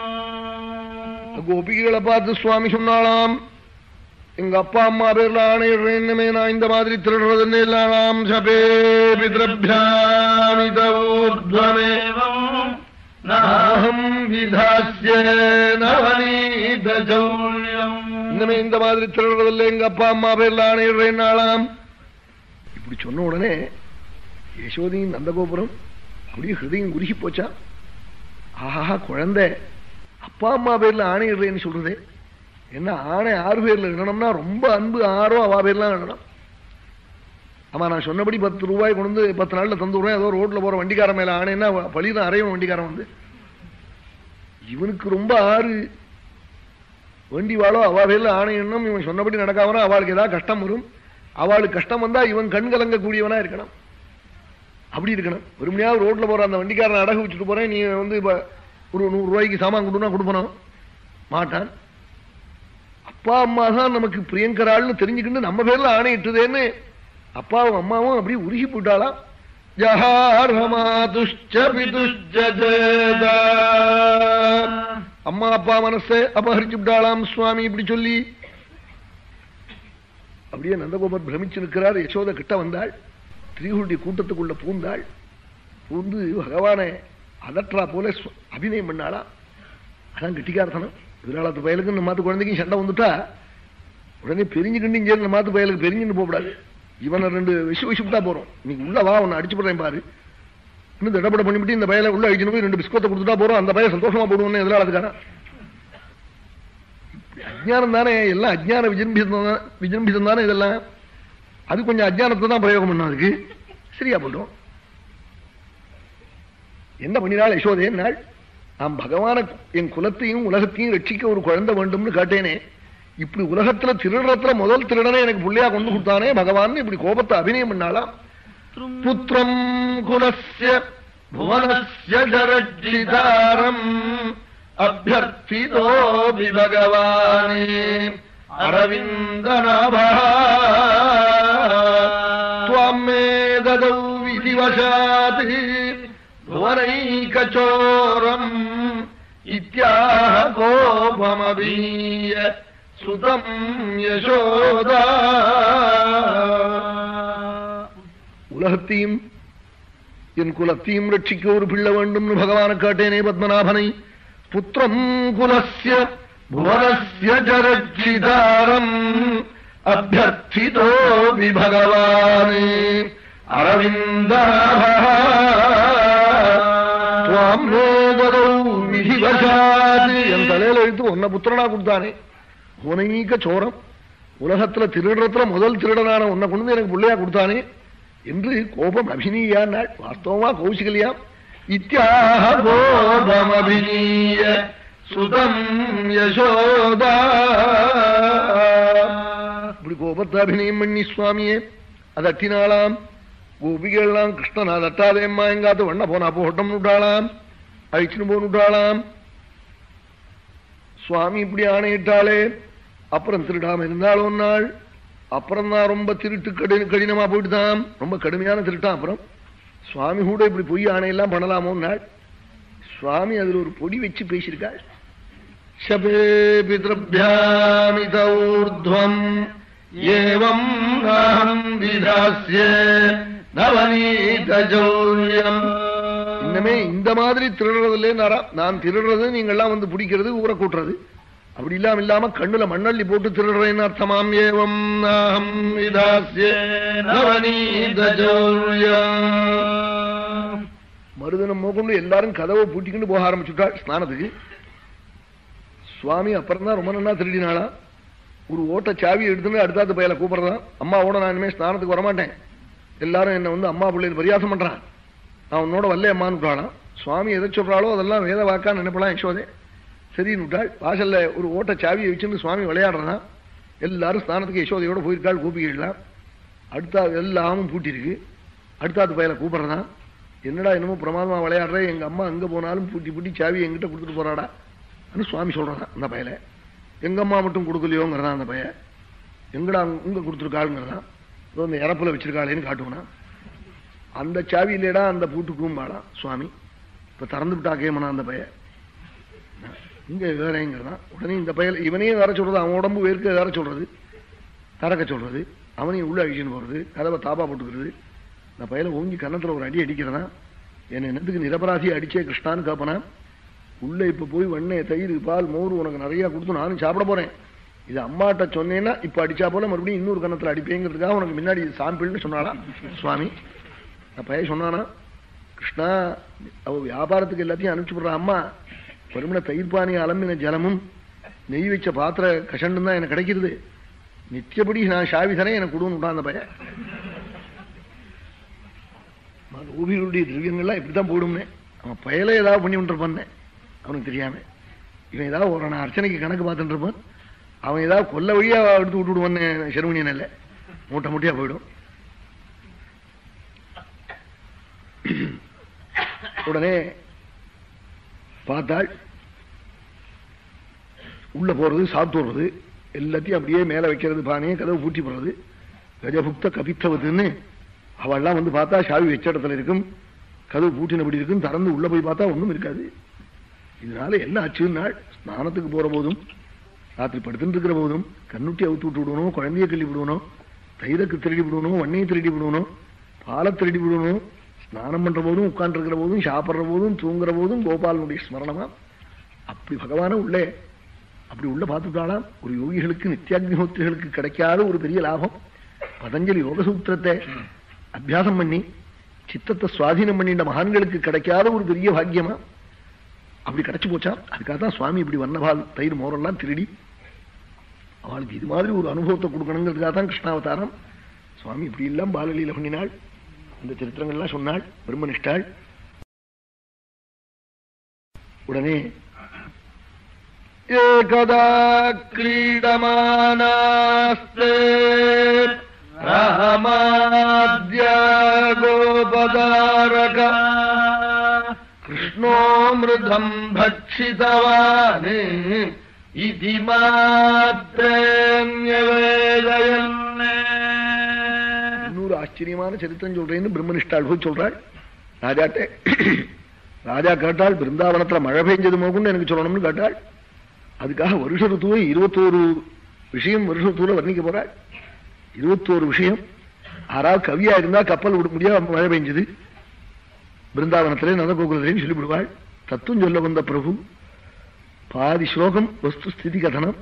கோபிகளை பார்த்து சுவாமி சொன்னாலாம் எங்க அப்பா அம்மா பேர்ல ஆணையிடுறேன்னுமே நான் இந்த மாதிரி திருடுறதுன்னு இல்லாம சபே பிதிரபியாமிதூர்வமேவம் நாகம் விதாசிய நவநீத ஜௌரியம் இன்னுமே இந்த மாதிரி திருடுறதில்லை எங்க அப்பா அம்மா பேர்ல ஆணையிடுறேன்னாலாம் இப்படி சொன்ன உடனே யசோதையும் நந்தகோபுரம் அப்படியே ஹிருதயம் குறுகி போச்சா? ஆஹா குழந்தை. அப்பா அம்மா பேர்ல ஆணையிடுறேன்னு சொல்றது. என்ன ஆணை ஆறு பேர்ல இடணும்னா ரொம்ப அன்பு ஆறோ அவா பேர்லாம் இடணும். ஆமா நான் சொன்னபடி பத்து ரூபாய் கொண்டு வந்து பத்து நாள்ல தந்துடுறேன். ஏதோ ரோட்ல போற வண்டிக்காரன் மேல ஆணைன்னா பழிதான் அறையும் வண்டிக்காரன் வந்து. இவனுக்கு ரொம்ப ஆறு. வண்டி வாழோ அவா பேர்ல ஆணையணும் இவன் சொன்னபடி நடக்காமனா அவளுக்கு ஏதாவது கஷ்டம் வரும். அவளுக்கு கஷ்டம் வந்தா இவன் கண்கலங்க கூடியவனா இருக்கணும். அப்படி இருக்கணும். ஒருமையாவது ரோட்ல போற அந்த வண்டிக்காரன் அடகு வச்சுட்டு போறேன். நீ வந்து இப்ப ஒரு நூறு ரூபாய்க்கு சாமான் கொடுனா கொடுப்பணும் மாட்டான். அப்பா அம்மா தான் நமக்கு பிரியங்கராள்னு தெரிஞ்சுக்கிட்டு நம்ம பேர்ல ஆணையிட்டுதேன்னு அப்பாவும் அம்மாவும் அப்படி உருகி போட்டாளாம் அம்மா அப்பா மனசை அபகரிச்சு விட்டாளாம் சுவாமி இப்படி சொல்லி. அப்படியே நந்தகோபர் பிரமிச்சு நிற்கிறார் யசோத கிட்ட வந்தாள். திரிகுருடைய கூட்டத்துக்குள்ள பூந்தாள் பூந்து பகவானை அதற்றா போல அபிநயம் பண்ணாளா? அதான் கெட்டிக்காரத்தனம். எதிராளத்து பயலுக்கு நம்ம மாத்து குழந்தைக்கும் சண்டை வந்துட்டா உடனே பெரிஞ்சுக்கிண்டு இங்கே நம்ம மாத்து பயலுக்கு பெரிஞ்சுன்னு போகக்கூடாது. இவனை ரெண்டு விஷு விஷுட்டா போறோம். இன்னைக்கு உள்ள வா உன்னை அடிச்சு போடுறேன் பாரு. இன்னும் திடப்பட பண்ணிவிட்டு இந்த பயலை உள்ள அழிச்சுன்னு போய் ரெண்டு பிஸ்கோத்தை கொடுத்துட்டா போறோம். அந்த பையன் சந்தோஷமா போடுவோன்னு எதிராளத்துக்காரன். அஜ்ஞானம் தானே எல்லாம் அஜ்ஞான விஜம்பிதம் விஜம்பிதம் தானே இதெல்லாம்? அது கொஞ்சம் அஜ்ஞானத்தை தான் பிரயோகம் பண்ணும் அதுக்கு சரியா போட்டோம். என்ன பண்ணினாள் யசோதே? நாள் நான் பகவான என் குலத்தையும் உலகத்தையும் ரட்சிக்க ஒரு குழந்தை வேண்டும்னு கேட்டேனே. இப்படி உலகத்துல திருடத்துல முதல் திருடனை எனக்கு புள்ளையா கொண்டு கொடுத்தானே பகவான்? இப்படி கோபத்தை அபிநயம் பண்ணாலாம் புத்திரம் குலஸ்ய புவனஸ்ய ஜரட்சிதாரம் அபியர்த்திதோபி பகவானே. அரவிந்தநாப. மே ததௌ விதிவசாத் புவனைக்கச்சோரம் இத்தியாக கோபமபீய சுதம் யசோதா. உலகத்தையும் என் குலத்தையும் ரட்சிக்க ஒரு பிள்ளை வேண்டும்னு பகவான காட்டேனே பத்மநாபனை. புத்திரம் குலஸ்ய புவனஸ்ய ஜரட்சிதாரம் அபியர்த்திதோபி பகவானே அரவிந்தாம் விதிவசாது என் தலையில எழுத்து ஒன்ன புத்திரனா கொடுத்தானே உனைக்க சோரம் உலகத்துல திருடுறதுல முதல் திருடனான உன்னை கொண்டு வந்து எனக்கு பிள்ளையா கொடுத்தானே என்று கோபம் அபிநீயான்னாள் வாஸ்தவமா கௌசிகலியா இத்தியாக கோபம் அபிநீய சுதம் யசோதா. இப்படி கோபத்தாபிநயம் பண்ணி சுவாமியே அது அட்டினாளாம். கோபிகள்லாம் கிருஷ்ணன் அது அட்டாதேம்மா எங்காத்து வண்ண போனா போட்டம் விட்டாளாம் அழிச்சுன்னு போன்னு சுவாமி இப்படி ஆணையிட்டாளே அப்புறம் திருடாம இருந்தாலும் நாள். அப்புறம் தான் ரொம்ப திருட்டு கடி கடினமா போயிட்டுதான். ரொம்ப கடுமையான திருட்டான் அப்புறம். சுவாமி கூட இப்படி பொய் ஆணையெல்லாம் பண்ணலாமோ நாள். சுவாமி அதுல ஒரு பொடி வச்சு பேசியிருக்காள் शपे पितृभ्यामितौर्ध्वम् एवम् नाहम् विधास्ये நவநீதஜௌரியம் இன்னமே இந்த மாதிரி திருடுறதுல நான் திருடுறது நீங்கெல்லாம் வந்து பிடிக்கிறது ஊற கூட்டுறது அப்படி இல்லாம இல்லாம கண்ணுல மண்ணள்ளி போட்டு திருடுறேன்னு அர்த்தமாம் ஏவம் நாகம் விதாஸ்யே நவநீதஜௌரியம் மருதனம் மோகொண்டு எல்லாரும் கதவை பூட்டிக்கிட்டு போக ஆரம்பிச்சுட்டாள் ஸ்நானத்துக்கு சுவாமி அப்புறம் தான் ரொம்ப நல்லா திருடினாளா? ஒரு ஓட்ட சாவி எடுத்துட்டு அடுத்தாத்து பையல கூப்பிடுறதான் அம்மாவோட நான் இனிமேல் ஸ்நானத்துக்கு வரமாட்டேன். எல்லாரும் என்னை வந்து அம்மா பிள்ளைகள் பரியாசம் பண்றான். நான் உன்னோட வல்ல அம்மான்னு சுவாமி எதை சொல்றாளோ அதெல்லாம் வேத வாக்கா நினைப்பலாம் யசோதே சரின்னு விட்டாள் வாசல்ல ஒரு ஓட்ட சாவியை வச்சுன்னு சுவாமி விளையாடுறான் எல்லாரும் ஸ்நானத்துக்கு யசோதையோட போயிருக்காள் கோபிகைலாம் அடுத்தா எல்லாமும் பூட்டிருக்கு. அடுத்தாத்து பையல கூப்பிடுறதான் என்னடா என்னமோ பிரமாதமா விளையாடுற? எங்க அம்மா அங்கே போனாலும் பூட்டி பூட்டி சாவி எங்கிட்ட கொடுத்துட்டு போறாடா? சுவாமி சொல்றான் அந்த பயல. எங்கள் அம்மா மட்டும் கொடுக்கலையோங்கிறதான் அந்த பையன் எங்கடா உங்க கொடுத்துருக்காளுங்கிறதான் இதோ இந்த இறப்புல வச்சிருக்காளேன்னு காட்டுவனா? அந்த சாவி இல்லையடா அந்த பூட்டுக்கும் பாடாம் சுவாமி? இப்ப திறந்து விட்டாக்கேமனா அந்த பைய? இங்க வேறேங்கிறதான் உடனே இந்த பயல் இவனையும் வேற சொல்றது அவன் உடம்பு வேர்க்க வேற சொல்றது தறக்க சொல்றது அவனையும் உள்ள அழிச்சுன்னு போறது கதவை தாப்பா போட்டுக்கிறது. இந்த பையல ஓங்கி கன்னத்துல ஒரு அடி அடிக்கிறதா? என்ன என்னத்துக்கு நிரபராசியை அடிச்சே கிருஷ்ணான்னு கேப்பனா? உள்ள இப்ப போய் வெண்ணெய் தயிர் பால் மோர் உனக்கு நிறைய கொடுத்து நானும் சாப்பிட போறேன். இது அம்மாட்ட சொன்னேன்னா இப்ப அடிச்சா போல மறுபடியும் இன்னொரு கணத்துல அடிப்பேங்கிறதுக்காக உனக்கு முன்னாடி இது சாம்பிள்னு சொன்னாளா சுவாமி நான் பையன் சொன்னானா கிருஷ்ணா அவ வியாபாரத்துக்கு எல்லாத்தையும் அனுப்பிச்சு விடுறா அம்மா. வெறுமனை தயிர் பானி அலம்பின ஜலமும் நெய் வச்ச பாத்திர கஷண்டும் தான் எனக்கு கிடைக்கிறது. நித்தியபடி நான் சாவிசனே எனக்கு கொடுன்னு அந்த பையன். ஓவியருடைய திரவியங்கள்லாம் இப்படித்தான் போடும்னே. அவன் பயல ஏதாவது பண்ணி விட்டுருப்பான் அவனுக்கு தெரியாம இவன் ஏதாவது ஒரு நான் அர்ச்சனைக்கு கணக்கு பார்த்துட்டு இருப்பான். அவன் ஏதாவது கொல்ல வழியா எடுத்து விட்டு விடுவான்னு செருமணியன் இல்லை மூட்டை மூட்டையா போயிடும். உடனே பார்த்தாள் உள்ள போறது சாப்பிட்டு வர்றது எல்லாத்தையும் அப்படியே மேல வைக்கிறது பானையே கதவு பூட்டி போடுறது கஜபுக்த கபித்தவதுன்னு அவள்லாம் வந்து பார்த்தா சாவி வச்ச இடத்துல இருக்கும் கதவு பூட்டினபடி இருக்கும் திறந்து உள்ள போய் பார்த்தா ஒண்ணும் இருக்காது. இதனால என்ன ஆச்சுன்னா ஸ்நானத்துக்கு போற போதும் ராத்திரி படுத்துட்டு இருக்கிற போதும் கண்ணுட்டி அவுத்து விட்டு விடுவனோ குழந்தைய கிள்ளி விடுவனோ தயிருக்கு திருடி விடணும் வண்ணையை திருடி விடணும் பாலை திருடி விடணும் ஸ்நானம் பண்ற போதும் உட்கார்ந்துருக்கிற போதும் சாப்பிட்ற போதும் தூங்குற போதும் கோபாலனுடைய ஸ்மரணமா அப்படி பகவான உள்ளே அப்படி உள்ள பார்த்துட்டாலாம் ஒரு யோகிகளுக்கு நித்தியாக்னிஹோத்திரிகளுக்கு கிடைக்காத ஒரு பெரிய லாபம். பதஞ்சலி யோகசூத்திரத்தை அபியாசம் பண்ணி சித்தத்தை சுவாதீனம் பண்ணிட்ட மகான்களுக்கு கிடைக்காத ஒரு பெரிய பாக்கியமா? அப்படி கிடைச்சு போச்சா? அதுக்காக தான் சுவாமி இப்படி வண்ணபால் தயிர் மோரெல்லாம் திருடி. அவளுக்கு இது மாதிரி ஒரு அனுபவத்தை கொடுக்கணுங்கிறதுக்காக தான் கிருஷ்ணாவதாரம். சுவாமி இப்படி எல்லாம் பாலலீல பண்ணினாள். அந்த சரித்திரங்கள்லாம் சொன்னாள் பிரம்மனிஷ்டாள். உடனே ஏகதா கிரீடமானாஸ்தே ரஹமாத்ய கோபதாரக கிருஷ்ணோமிருதம் பக்ஷிதவான் இதி மாத்திரேயவேதயன் இன்னொரு ஆச்சரியமான சரித்திரம் சொல்றேன்னு பிரம்மனிஷ்டாள் போய் சொல்றாள். ராஜாட்டே ராஜா கேட்டால் பிருந்தாவனத்துல மழை பெஞ்சது மோகுன்னு எனக்கு சொல்லணும்னு கேட்டாள். அதுக்காக வருஷ ருத்துவை இருபத்தோரு விஷயம் வருஷ ருத்துவ வர்ணிக்க போறாள். இருபத்தோரு விஷயம். ஆறாவது கவியா இருந்தா கப்பல் விட முடியாது மழை பெஞ்சது பிருந்தாவனத்திலே நந்தகோகுலத்திலேன்னு சொல்லிவிடுவாள். தத்துவம் சொல்ல வந்த பிரபு பாதி ஸ்லோகம் வஸ்து ஸ்திதி கதனம்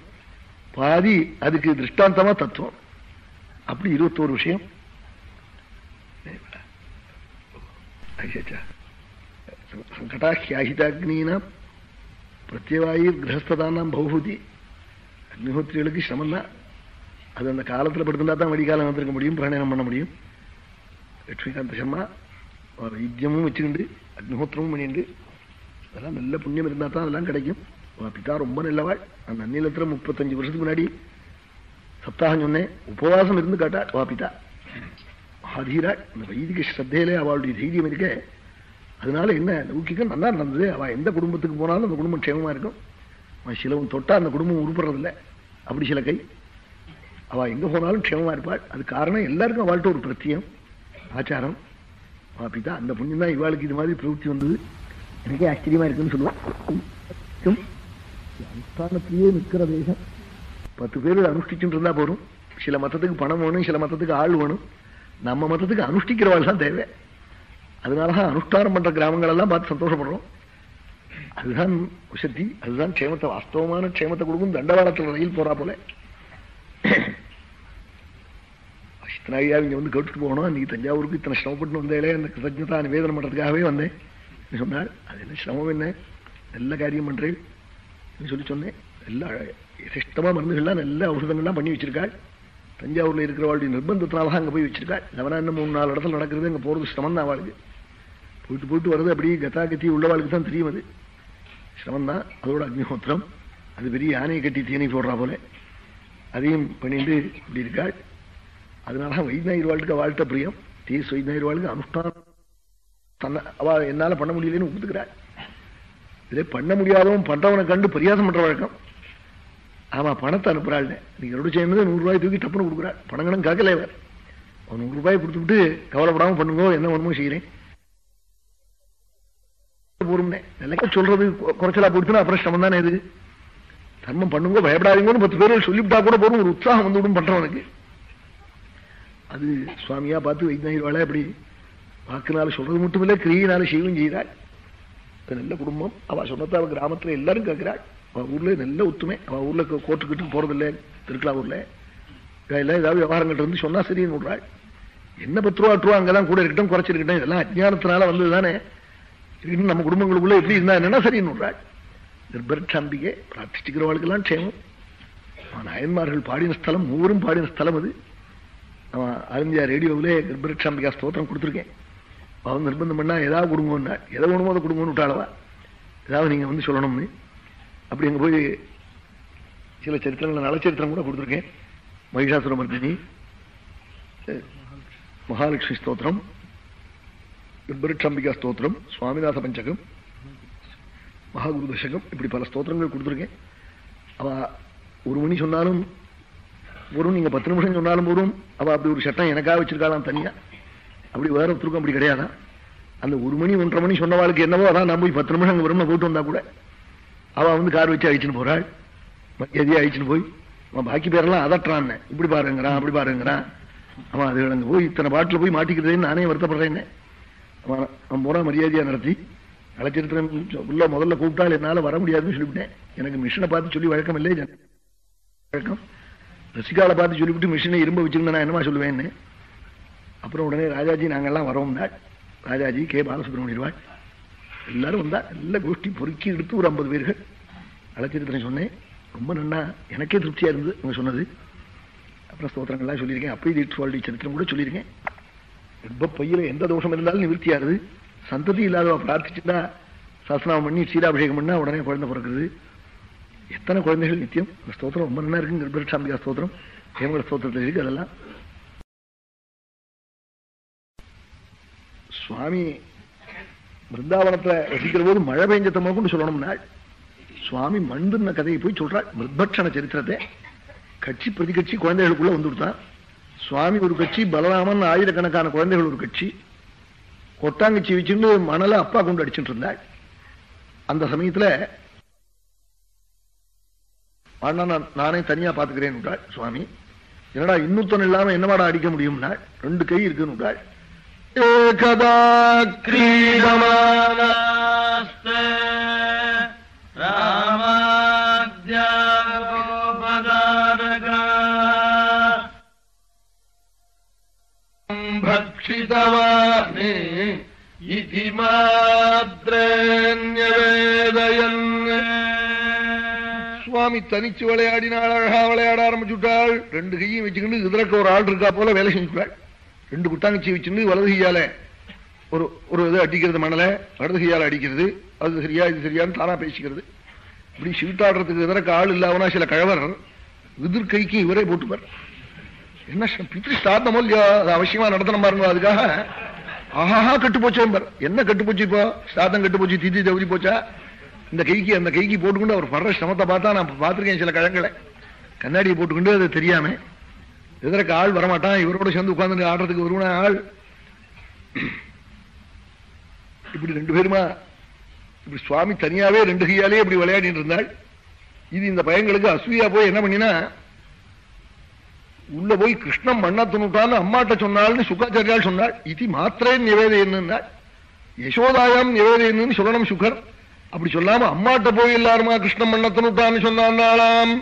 பாதி அதுக்கு திருஷ்டாந்தமா தத்துவம். அப்படி இருபத்தோரு விஷயம். சங்கடாஹியாஹிதாக்னா பிரத்யவாயு கிரகஸ்தானாம் பௌஹூதி. அக்னிஹோத்திரிகளுக்கு சிரமம் அது அந்த காலத்தில் படுத்துட்டா தான் வடிகாலம் வந்திருக்க முடியும் பிரணயனம் பண்ண முடியும். லட்சுமிகாந்த சர்மா வைத்தியமும் வச்சுக்கிண்டு அக்னிஹோத்திரமும் பண்ணிண்டு அதெல்லாம் நல்ல புண்ணியம் இருந்தால் தான் அதெல்லாம் கிடைக்கும். அவ பிதா ரொம்ப நல்லவாள். அந்த அந்நிலத்தில் முப்பத்தஞ்சு வருஷத்துக்கு முன்னாடி சப்தாகம் சொன்னேன். உபவாசம் இருந்து காட்டாள் வா பிதா. மகாதீராள் அந்த வைதிக ஸ்ரத்தையிலே அவளுடைய தைரியம் இருக்க. அதனால என்ன லௌக்கிகம் நல்லா நடந்தது. அவள் எந்த குடும்பத்துக்கு போனாலும் அந்த குடும்பம் க்ஷேமமாக இருக்கும். அவன் சிலவும் தொட்டா அந்த குடும்பம் உருப்படுறதில்லை. அப்படி சில கை. அவள் எங்கே போனாலும் க்ஷேமமாக இருப்பாள். அது காரணம் எல்லாருக்கும் அவள்கிட்ட ஒரு பிரத்தியம் ஆச்சாரம். அவ அந்த புண்ணியம் தான் இவாளுக்கு இது மாதிரி பிரவൃத்தி வந்தது. எனக்கே ஆச்சரியமா இருக்குன்னு சொல்லுவோம். அனுஷ்டானத்திலேயே நிற்கிற தேசம். பத்து பேர் அனுஷ்டிச்சுட்டு இருந்தா போறோம் சில மதத்துக்கு பணம் வேணும் சில மதத்துக்கு ஆள் வேணும். நம்ம மதத்துக்கு அனுஷ்டிக்கிறவாள் தான் தேவை. அதனால அனுஷ்டானம் பண்ற கிராமங்கள் எல்லாம் பார்த்து சந்தோஷப்படுறோம். அதுதான் உசத்தி அதுதான் க்ஷேமத்தை வாஸ்தவமான க்ஷேமத்தை கொடுக்கும் தண்டவாளத்தில் ரயில் போறா போல. ஐயா இங்க வந்து கேட்டுட்டு போகணும். நீ தஞ்சாவூருக்கு இத்தனை சிரமப்பட்டு வந்தேலே அந்த கிருதஜதா நிவேதனம் பண்றதுக்காகவே வந்தேன். சொன்னார் அது என்ன சிரமம் என்ன? நல்ல காரியம் பண்றேன். சொல்லி சொன்னேன் எல்லா சிஷ்டமா மருந்துகள்லாம் நல்ல ஔஷதங்கள்லாம் பண்ணி வச்சிருக்காள் தஞ்சாவூர்ல இருக்கிறவாளுடைய நிர்பந்தத்தினால அங்க போய் வச்சிருக்காள் லவனா மூணு நாலு இடத்துல நடக்கிறது அங்க போறது சிரமம் தான் அவளுக்கு போயிட்டு போயிட்டு வர்றது அப்படியே கதா கத்தி உள்ளவாளுக்கு தான் தெரியும் அது. சிரமம் தான் அதோட அக்னிஹோத்திரம் அது பெரிய யானையை கட்டி தீனை போடுறா போல. அதையும் பண்ணிட்டு இப்படி இருக்காள். அதனால வைநாயர் வாழ்க்கை வாழ்த்த பிரியம். தீஸ் வைநாயர் வாழ்க்கை அனுஷ்டானம். தன்னை அவ என்னால பண்ண முடியலன்னு ஒத்துக்கிறாள் இதே பண்ண முடியாதவன் பண்றவனை கண்டு பரியாசம் பண்ற வழக்கம். ஆமா பணத்தை அனுப்புறாள் நீங்க ரெண்டு செய்யணும் நூறு ரூபாய் தூக்கி டப்புனு கொடுக்குறாள். பணங்களும் காக்கல இவர் அவன் நூறு ரூபாய் கொடுத்துட்டு கவலைப்படாம பண்ணுங்க என்ன ஒண்ணுமோ செய்யறேன் போரும்னே. நிலைக்க சொல்றது குறைச்சலா போடுச்சுன்னா அப்புறம் சிரமம் தானே இது. தர்மம் பண்ணுங்க பயப்படாதீங்கன்னு பத்து பேர் சொல்லிவிட்டா கூட போறோம் ஒரு உற்சாகம் வந்து விடும் பண்றவனுக்கு. அது சுவாமியா பார்த்து வைத்தியவாளை அப்படி வாக்குனால சொல்றது மட்டும் இல்லை கிரியினால செய்வும் செய்கிறாள் நல்ல குடும்பம். அவ சொன்னத்தை அவ கிராமத்துல எல்லாரும் கேட்கிறாள். அவ ஊர்ல நல்ல ஒத்துமை. அவ ஊர்ல கோர்ட்டுக்கிட்டு போறதில்லை திருக்கலாவூர்ல. எல்லாம் ஏதாவது விவகாரங்கள் இருந்து சொன்னா சரின்னு விடுறாள். என்ன பத்து ரூபா ரூபா அங்கெல்லாம் கூட இருக்கட்டும் குறைச்சிருக்கட்டும் இதெல்லாம் அஜானத்தினால வந்தது தானே இருக்கட்டும் நம்ம குடும்பங்களுக்குள்ள எப்படி இருந்தா என்னன்னா சரின்னு விடுறாள். நிர்பரட்சாம்பிகை பிரார்த்திச்சுக்கிறவர்களுக்கெல்லாம் க்ஷேமம். அவன் பாடின ஸ்தலம் ஊரும் பாடின ஸ்தலம் அது. அவன் அருந்தியா ரேடியோவிலே கர்ப்பரட்சாம்பிகா ஸ்தோத்திரம் கொடுத்துருக்கேன். அவன் நிர்பந்தம் பண்ணால் ஏதாவது கொடுங்கன்னா எதை வேணுமோ அதை கொடுங்கன்னு விட்டாளவா? ஏதாவது நீங்கள் வந்து சொல்லணும்னு. அப்படி அங்கே போய் சில சரித்திரங்களில் நலச்சரித்திரம் கூட கொடுத்துருக்கேன். மகிஷாசுரமர்தினி மகாலட்சுமி ஸ்தோத்திரம் கர்ப்பரட்சாம்பிகா ஸ்தோத்திரம் சுவாமிநாத பஞ்சகம் மகாகுரு தசகம் இப்படி பல ஸ்தோத்திரங்கள் கொடுத்துருக்கேன். அவள் ஒரு மணி சொன்னாலும் போரும் நீங்க பத்து நிமிஷம் சொன்னாலும் போதும் அவ அப்படி ஒரு சட்டம் எனக்காக வச்சிருக்காளாம் தனியா. அப்படி வேற ஒருத்தருக்கும் அப்படி கிடையாதான் அந்த ஒரு மணி ஒன்றரை மணி சொன்னவாளுக்கு என்னவோ அதான். நான் போய் பத்து நிமிஷம் அங்க வரும்னு போயிட்டு வந்தா கூட. அவ வந்து கார் வச்சு அழிச்சுன்னு போறாள். எதையும் அழிச்சுன்னு போய் அவன் பாக்கி பேரெல்லாம் அதட்டுறான் இப்படி பாருங்கிறான் அப்படி பாருங்கிறான் அவன் அது அங்கே போய் இத்தனை பாட்டில் போய் மாட்டிக்கிறதுன்னு நானே வருத்தப்படுறேன் அவன் அவன் போனா மரியாதையா நடத்தி. அழைச்சிருக்கிறேன் உள்ள முதல்ல கூப்பிட்டால் என்னால வர முடியாதுன்னு சொல்லிவிட்டேன். எனக்கு மிஷினை பார்த்து சொல்லி வழக்கம் இல்லை வழக்கம். ரசிகாவை பார்த்து சொல்லிவிட்டு மிஷினை இரும்ப வச்சிருந்தேன் நான் என்னமா சொல்லுவேன்னு? அப்புறம் உடனே ராஜாஜி நாங்கள்லாம் வரோம்னா ராஜாஜி கே. பாலசுப்ரமணியர்வாள் எல்லாரும் வந்தா நல்ல கோஷ்டி பொறுக்கி எடுத்து ஒரு ஐம்பது பேர்கள். அழைச்சிருக்கிறேன் சொன்னேன். ரொம்ப நன்னா எனக்கே திருப்தியாக இருந்தது அவங்க சொன்னது. அப்புறம் ஸ்தோத்திரங்கள்லாம் சொல்லியிருக்கேன். அப்பை தீட்சுவாளுடைய சரித்திரம் கூட சொல்லியிருக்கேன். ரொம்ப பையில் எந்த தோஷம் இருந்தாலும் நிவர்த்தியாகுது சந்ததி இல்லாதவ பிரார்த்திச்சுட்டா சாஸ்திரம் பண்ணி சீராபிஷேகம் பண்ணால் உடனே குழந்தை பிறக்குது. எத்தனை குழந்தைகள் நித்தியம்? ஸ்தோத்திரம் ரொம்ப நல்லா இருக்கு கர்ப்பரட்சாம்பிகா ஸ்தோத்திரம். ஹேமகர ஸ்தோத்திரத்தில் இருக்கு அதெல்லாம். சுவாமி பிருந்தாவனத்துல ரசிக்கிற போது மழை பெஞ்சத்தமா கொண்டு சொல்லணும்னா சுவாமி மண்துன்ன கதையை போய் சொல்றாள் மிருத்பக்ஷண சரித்திரத்தை. கட்சி பிரதி கட்சி குழந்தைகளுக்குள்ள வந்து கொடுத்தான். சுவாமி ஒரு கட்சி பலராமன் ஆயிரக்கணக்கான குழந்தைகள் ஒரு கட்சி. கொட்டாங்கச்சி வச்சுட்டு மணலை அப்பா கொண்டு அடிச்சுட்டு இருந்தாள் அந்த சமயத்துல அண்ணா நான் நானே தனியா பாத்துக்கிறேன் சுவாமி என்னடா இன்னொருத்தன் இல்லாம என்னவாடா அடிக்க முடியும்னா ரெண்டு கை இருக்குன்னு ஏகதா क्रीडमानास्ते रामाद्यागोपदारका भक्षितवाने इति मात्रेऽन्यवेदयन् சுவாமி தனிச்சு விளையாடினாள் அழகா விளையாட ஆரம்பிச்சுட்டாள். ரெண்டு கையும் வச்சுக்கிட்டு இதற்கு ஒரு ஆள் இருக்கா போல வேலை செஞ்சுட்டாள் ரெண்டு குட்டாங்கச்சி வச்சுட்டு வலது கையால ஒரு ஒரு இது அடிக்கிறது மணலை வலது கையால அடிக்கிறது. அது சரியா இது சரியான்னு தானா பேசிக்கிறது. இப்படி சீட்டாடுறதுக்கு இதற்கு ஆள் இல்லாமனா சில கழவர் எதிர் கைக்கு இவரே போட்டுப்பார். என்ன பித்ரு ஸ்தாபனமோ இல்லையோ? அது அவசியமா நடத்தணும் பாருங்க அதுக்காக. ஆஹா கட்டு போச்சேன் என்ன கட்டு போச்சு இப்போ? ஸ்தாத்தம் கட்டு போச்சு திதி தவறி போச்சா? இந்த கைக்கு அந்த கைக்கு போட்டுக்கொண்டு அவர் படுற சிரமத்தை பார்த்தா நான் பார்த்திருக்கேன் சில கழங்களை. கண்ணாடியை போட்டுக்கொண்டு அது தெரியாம. எதற்கு ஆள் வரமாட்டான். இவரோட சேர்ந்து உட்கார்ந்து ஆடுறதுக்கு வருவன ஆள்? இப்படி ரெண்டு பேருமா? இப்படி சுவாமி தனியாவே ரெண்டு கையாலே இப்படி விளையாடிட்டு இருந்தாள். இது இந்த பையங்களுக்கு அசூயா போய் என்ன பண்ணினா உள்ள போய் கிருஷ்ணன் மண்ண துணுட்டான்னு அம்மாட்ட சொன்னாள்னு சுக்காச்சாரியால் சொன்னாள். இது மாத்திரே நிவேதையன்னாள் யசோதாயாம் நிவேதையன்னு சொல்லணும் சுகர். அப்படி சொல்லாம அம்மாட்ட போய் எல்லாருமா கிருஷ்ணம் பண்ணத்தனுட்டான்னு சொன்னான்னாலாம்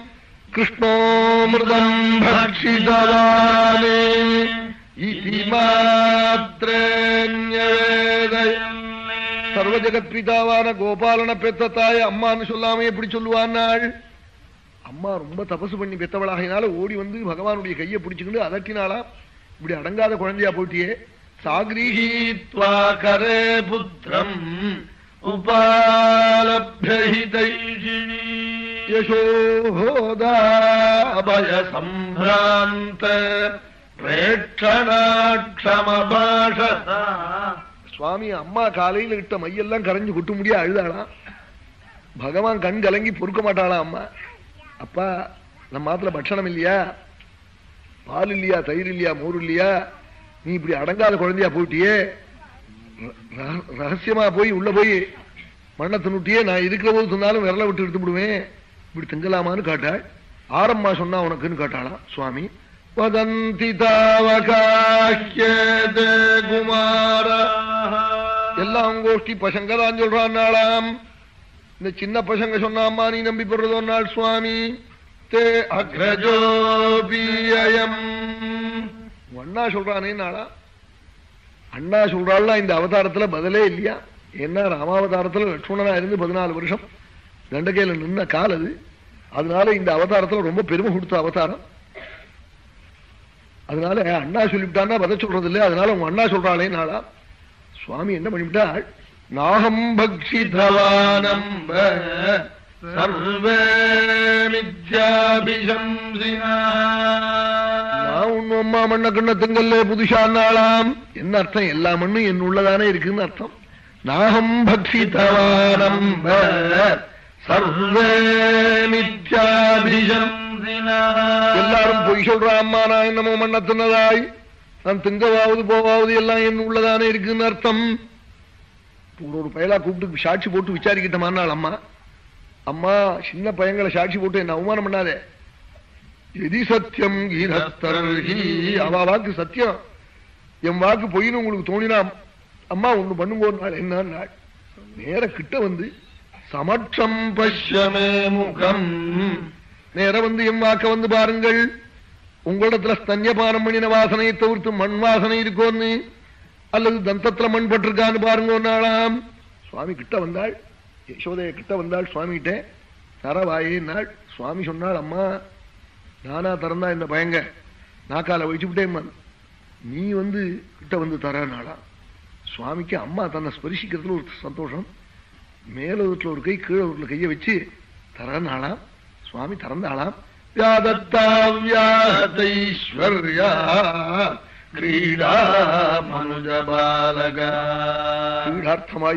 கிருஷ்ணோமிருதம் பக்ஷிதவானே சர்வஜகத்பிதாவான கோபாலன பெத்த தாய அம்மான்னு சொல்லாம எப்படி சொல்லுவான்னாள்? அம்மா ரொம்ப தபசு பண்ணி பெத்தவளாகினால ஓடி வந்து பகவானுடைய கையை பிடிச்சுக்கிட்டு அதட்டினாலா இப்படி அடங்காத குழந்தையா போட்டியே சாகிரீஹீத்வா கரே புத்திரம். उपालभ्यहितैषिणी யசோதாபய सम्भ्रान्त प्रेक्षणाक्षमभाषता சுவாமி அம்மா காலையில இட்ட மையெல்லாம் கரைஞ்சு கொட்டு முடியா அழுதாளாம் பகவான் கண் கலங்கி பொறுக்க மாட்டாளாம் அம்மா அப்பா நம்ம மாத்துல பட்சணம் இல்லையா பால் இல்லையா தயிர் இல்லையா மோர் இல்லையா நீ இப்படி அடங்காத குழந்தையா போயிட்டியே ர- ரகசியமா போய் உள்ள போய் மண்ணை நான் இருக்கிற போது சொன்னாலும் விரல விட்டு எடுத்து விடுவேன். இப்படி திங்கலாமான்னு காட்டாள். ஆரம்மா சொன்னா உனக்குன்னு காட்டாளாம் சுவாமி? வதந்தி தாவகாஹ்யதே குமார. எல்லாம் கோஷ்டி பசங்க தான் சொல்றான்னாளாம். இந்த சின்ன பசங்க சொன்னாம்மா நீ நம்பி போடுறதோ நாள் சுவாமி. தே அக்ரஜோபியம் அண்ணா சொல்றானே நாளா அண்ணா சொல்றாள் இந்த அவதாரத்துல பதிலே இல்லையா? என்ன ராமாவதாரத்துல லட்சுமணனா இருந்து பதினாலு வருஷம். தண்டகையில நின்ன கால் அது. அதனால இந்த அவதாரத்துல ரொம்ப பெருமை கொடுத்த அவதாரம். அதனால அண்ணா சொல்லிவிட்டான்னா பத சொல்றது இல்லை அதனால உங்க அண்ணா சொல்றாளே நாளா. சுவாமி என்ன பண்ணிவிட்டாள்? நாகம் பக்ஷி தவானம்ப சர்வமித்யாபிசம்சினா நான் உன் அம்மா மண்ண கண்ண திங்கல்ல புதுசானாளாம் என்ன அர்த்தம்? எல்லா மண்ணும் என் உள்ளதானே இருக்குன்னு அர்த்தம். நாகம் பக்ஷிதவானம்ப சர்வே எல்லாரும் பொய் சொல்ற அம்மா நான் என்னமோ மண்ண தின்னதாய். நான் திங்கவாவது போவாவது எல்லாம் என் உள்ளதானே இருக்குன்னு அர்த்தம். ஒரு பயலா கூப்பிட்டு சாட்சி போட்டு விசாரிக்கிட்டமான்னாள் அம்மா? அம்மா சின்ன பையங்களை சாட்சி போட்டு என்ன அவமானம் பண்ணாதே. எதி சத்தியம் கீரத்தர்ஹி அவ வாக்கு சத்தியம். என் வாக்கு பொய்னு உங்களுக்கு தோணினா அம்மா ஒண்ணு பண்ணுங்க என்ன நாள்? நேர கிட்ட வந்து சமற்றம் பஷ்யமே முகம். நேர வந்து என் வாக்க வந்து பாருங்கள். உங்களிடத்துல ஸ்தன்யபானம் பண்ணின வாசனையை தவிர்த்து மண் வாசனை இருக்கோன்னு அல்லது தந்தத்துல மண் பட்டிருக்கான்னு பாருங்க நாளாம். சுவாமி கிட்ட வந்தாள் யசோதைய கிட்ட வந்தாள் சுவாமி கிட்ட தரவாயினாள் சுவாமி சொன்னாள் அம்மா நானா திறந்தா இந்த பயங்க? நாக்கால வச்சுவிட்டேம்மா நீ வந்து கிட்ட வந்து தரனாளா சுவாமிக்கு அம்மா தன்னை ஸ்பரிசிக்கிறதுல ஒரு சந்தோஷம். மேலோகத்துல ஒரு கை கீழே வீட்டில் கையை வச்சு தரனாளாம் சுவாமி திறந்தாளாம் வியாதத்தாவியாதைஸ்வர்யா கிரீடா மனுஜ பாலக.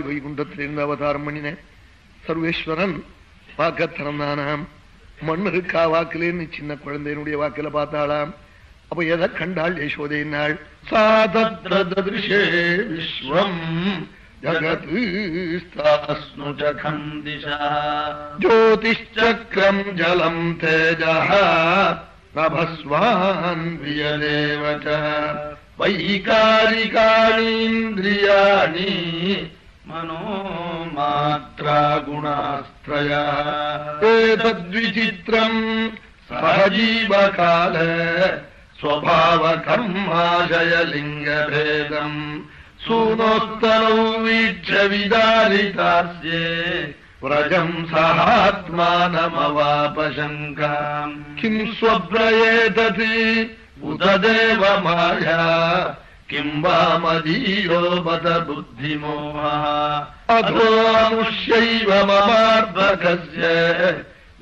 வைகுண்டத்தில் இருந்து அவதாரம் பண்ணினேன். சர்வேஸ்வரன் பார்க்க திறந்தானாம் மண்ணுக்கா வாக்கிலேன்னு சின்ன குழந்தையினுடைய வாக்கில பார்த்தாளாம். அப்ப எதை கண்டாள் யசோதையினாள் சாதத்ரதே விஸ்வம் ஜகத் ஸ்னுஜகம் ஜோதிஷ்சக்கரம் ஜலம் தேஜ வைகாரிகாணீந்திரியாணி மனோ मात्रा गुणास्त्रयः एतद्विचित्रम् सहजीवकाल स्वभावकर्माशयलिङ्गभेदम् सूनोत्तरौ वीक्ष्य विदारितास्ये व्रजम् सहात्मानमवापशङ्काम्। किम् स्वप्रयेतति उददेव माया किम् वा मदीयो बत बुद्धिमोहः अधोऽनुष्यैव ममार्भकस्य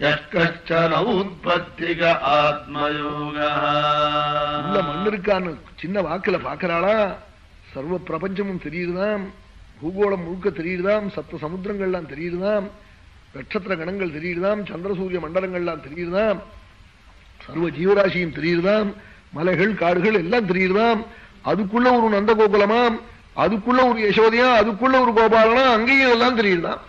यः कश्चन उत्पत्तिक ஆத்மயோகः உள்ள மண் இருக்கான்னு சின்ன வாக்குல பாக்குறாளா சர்வ பிரபஞ்சமும் தெரியுதுதான் பூகோளம் முழுக்க தெரியுதுதாம் சப்த சமுத்திரங்கள்லாம் தெரியுதுதாம் நட்சத்திர கணங்கள் தெரியுதுதாம் சந்திர சூரிய மண்டலங்கள்லாம் தெரியுதுதாம் சர்வ ஜீவராசியும் தெரியுதுதாம் மலைகள் காடுகள் எல்லாம் தெரியுதுதாம் அதுக்குள்ள ஒரு நந்த அதுக்குள்ள ஒரு யசோதையா? அதுக்குள்ள ஒரு கோபாலனா? அங்கேயும் எல்லாம் தெரியலாம்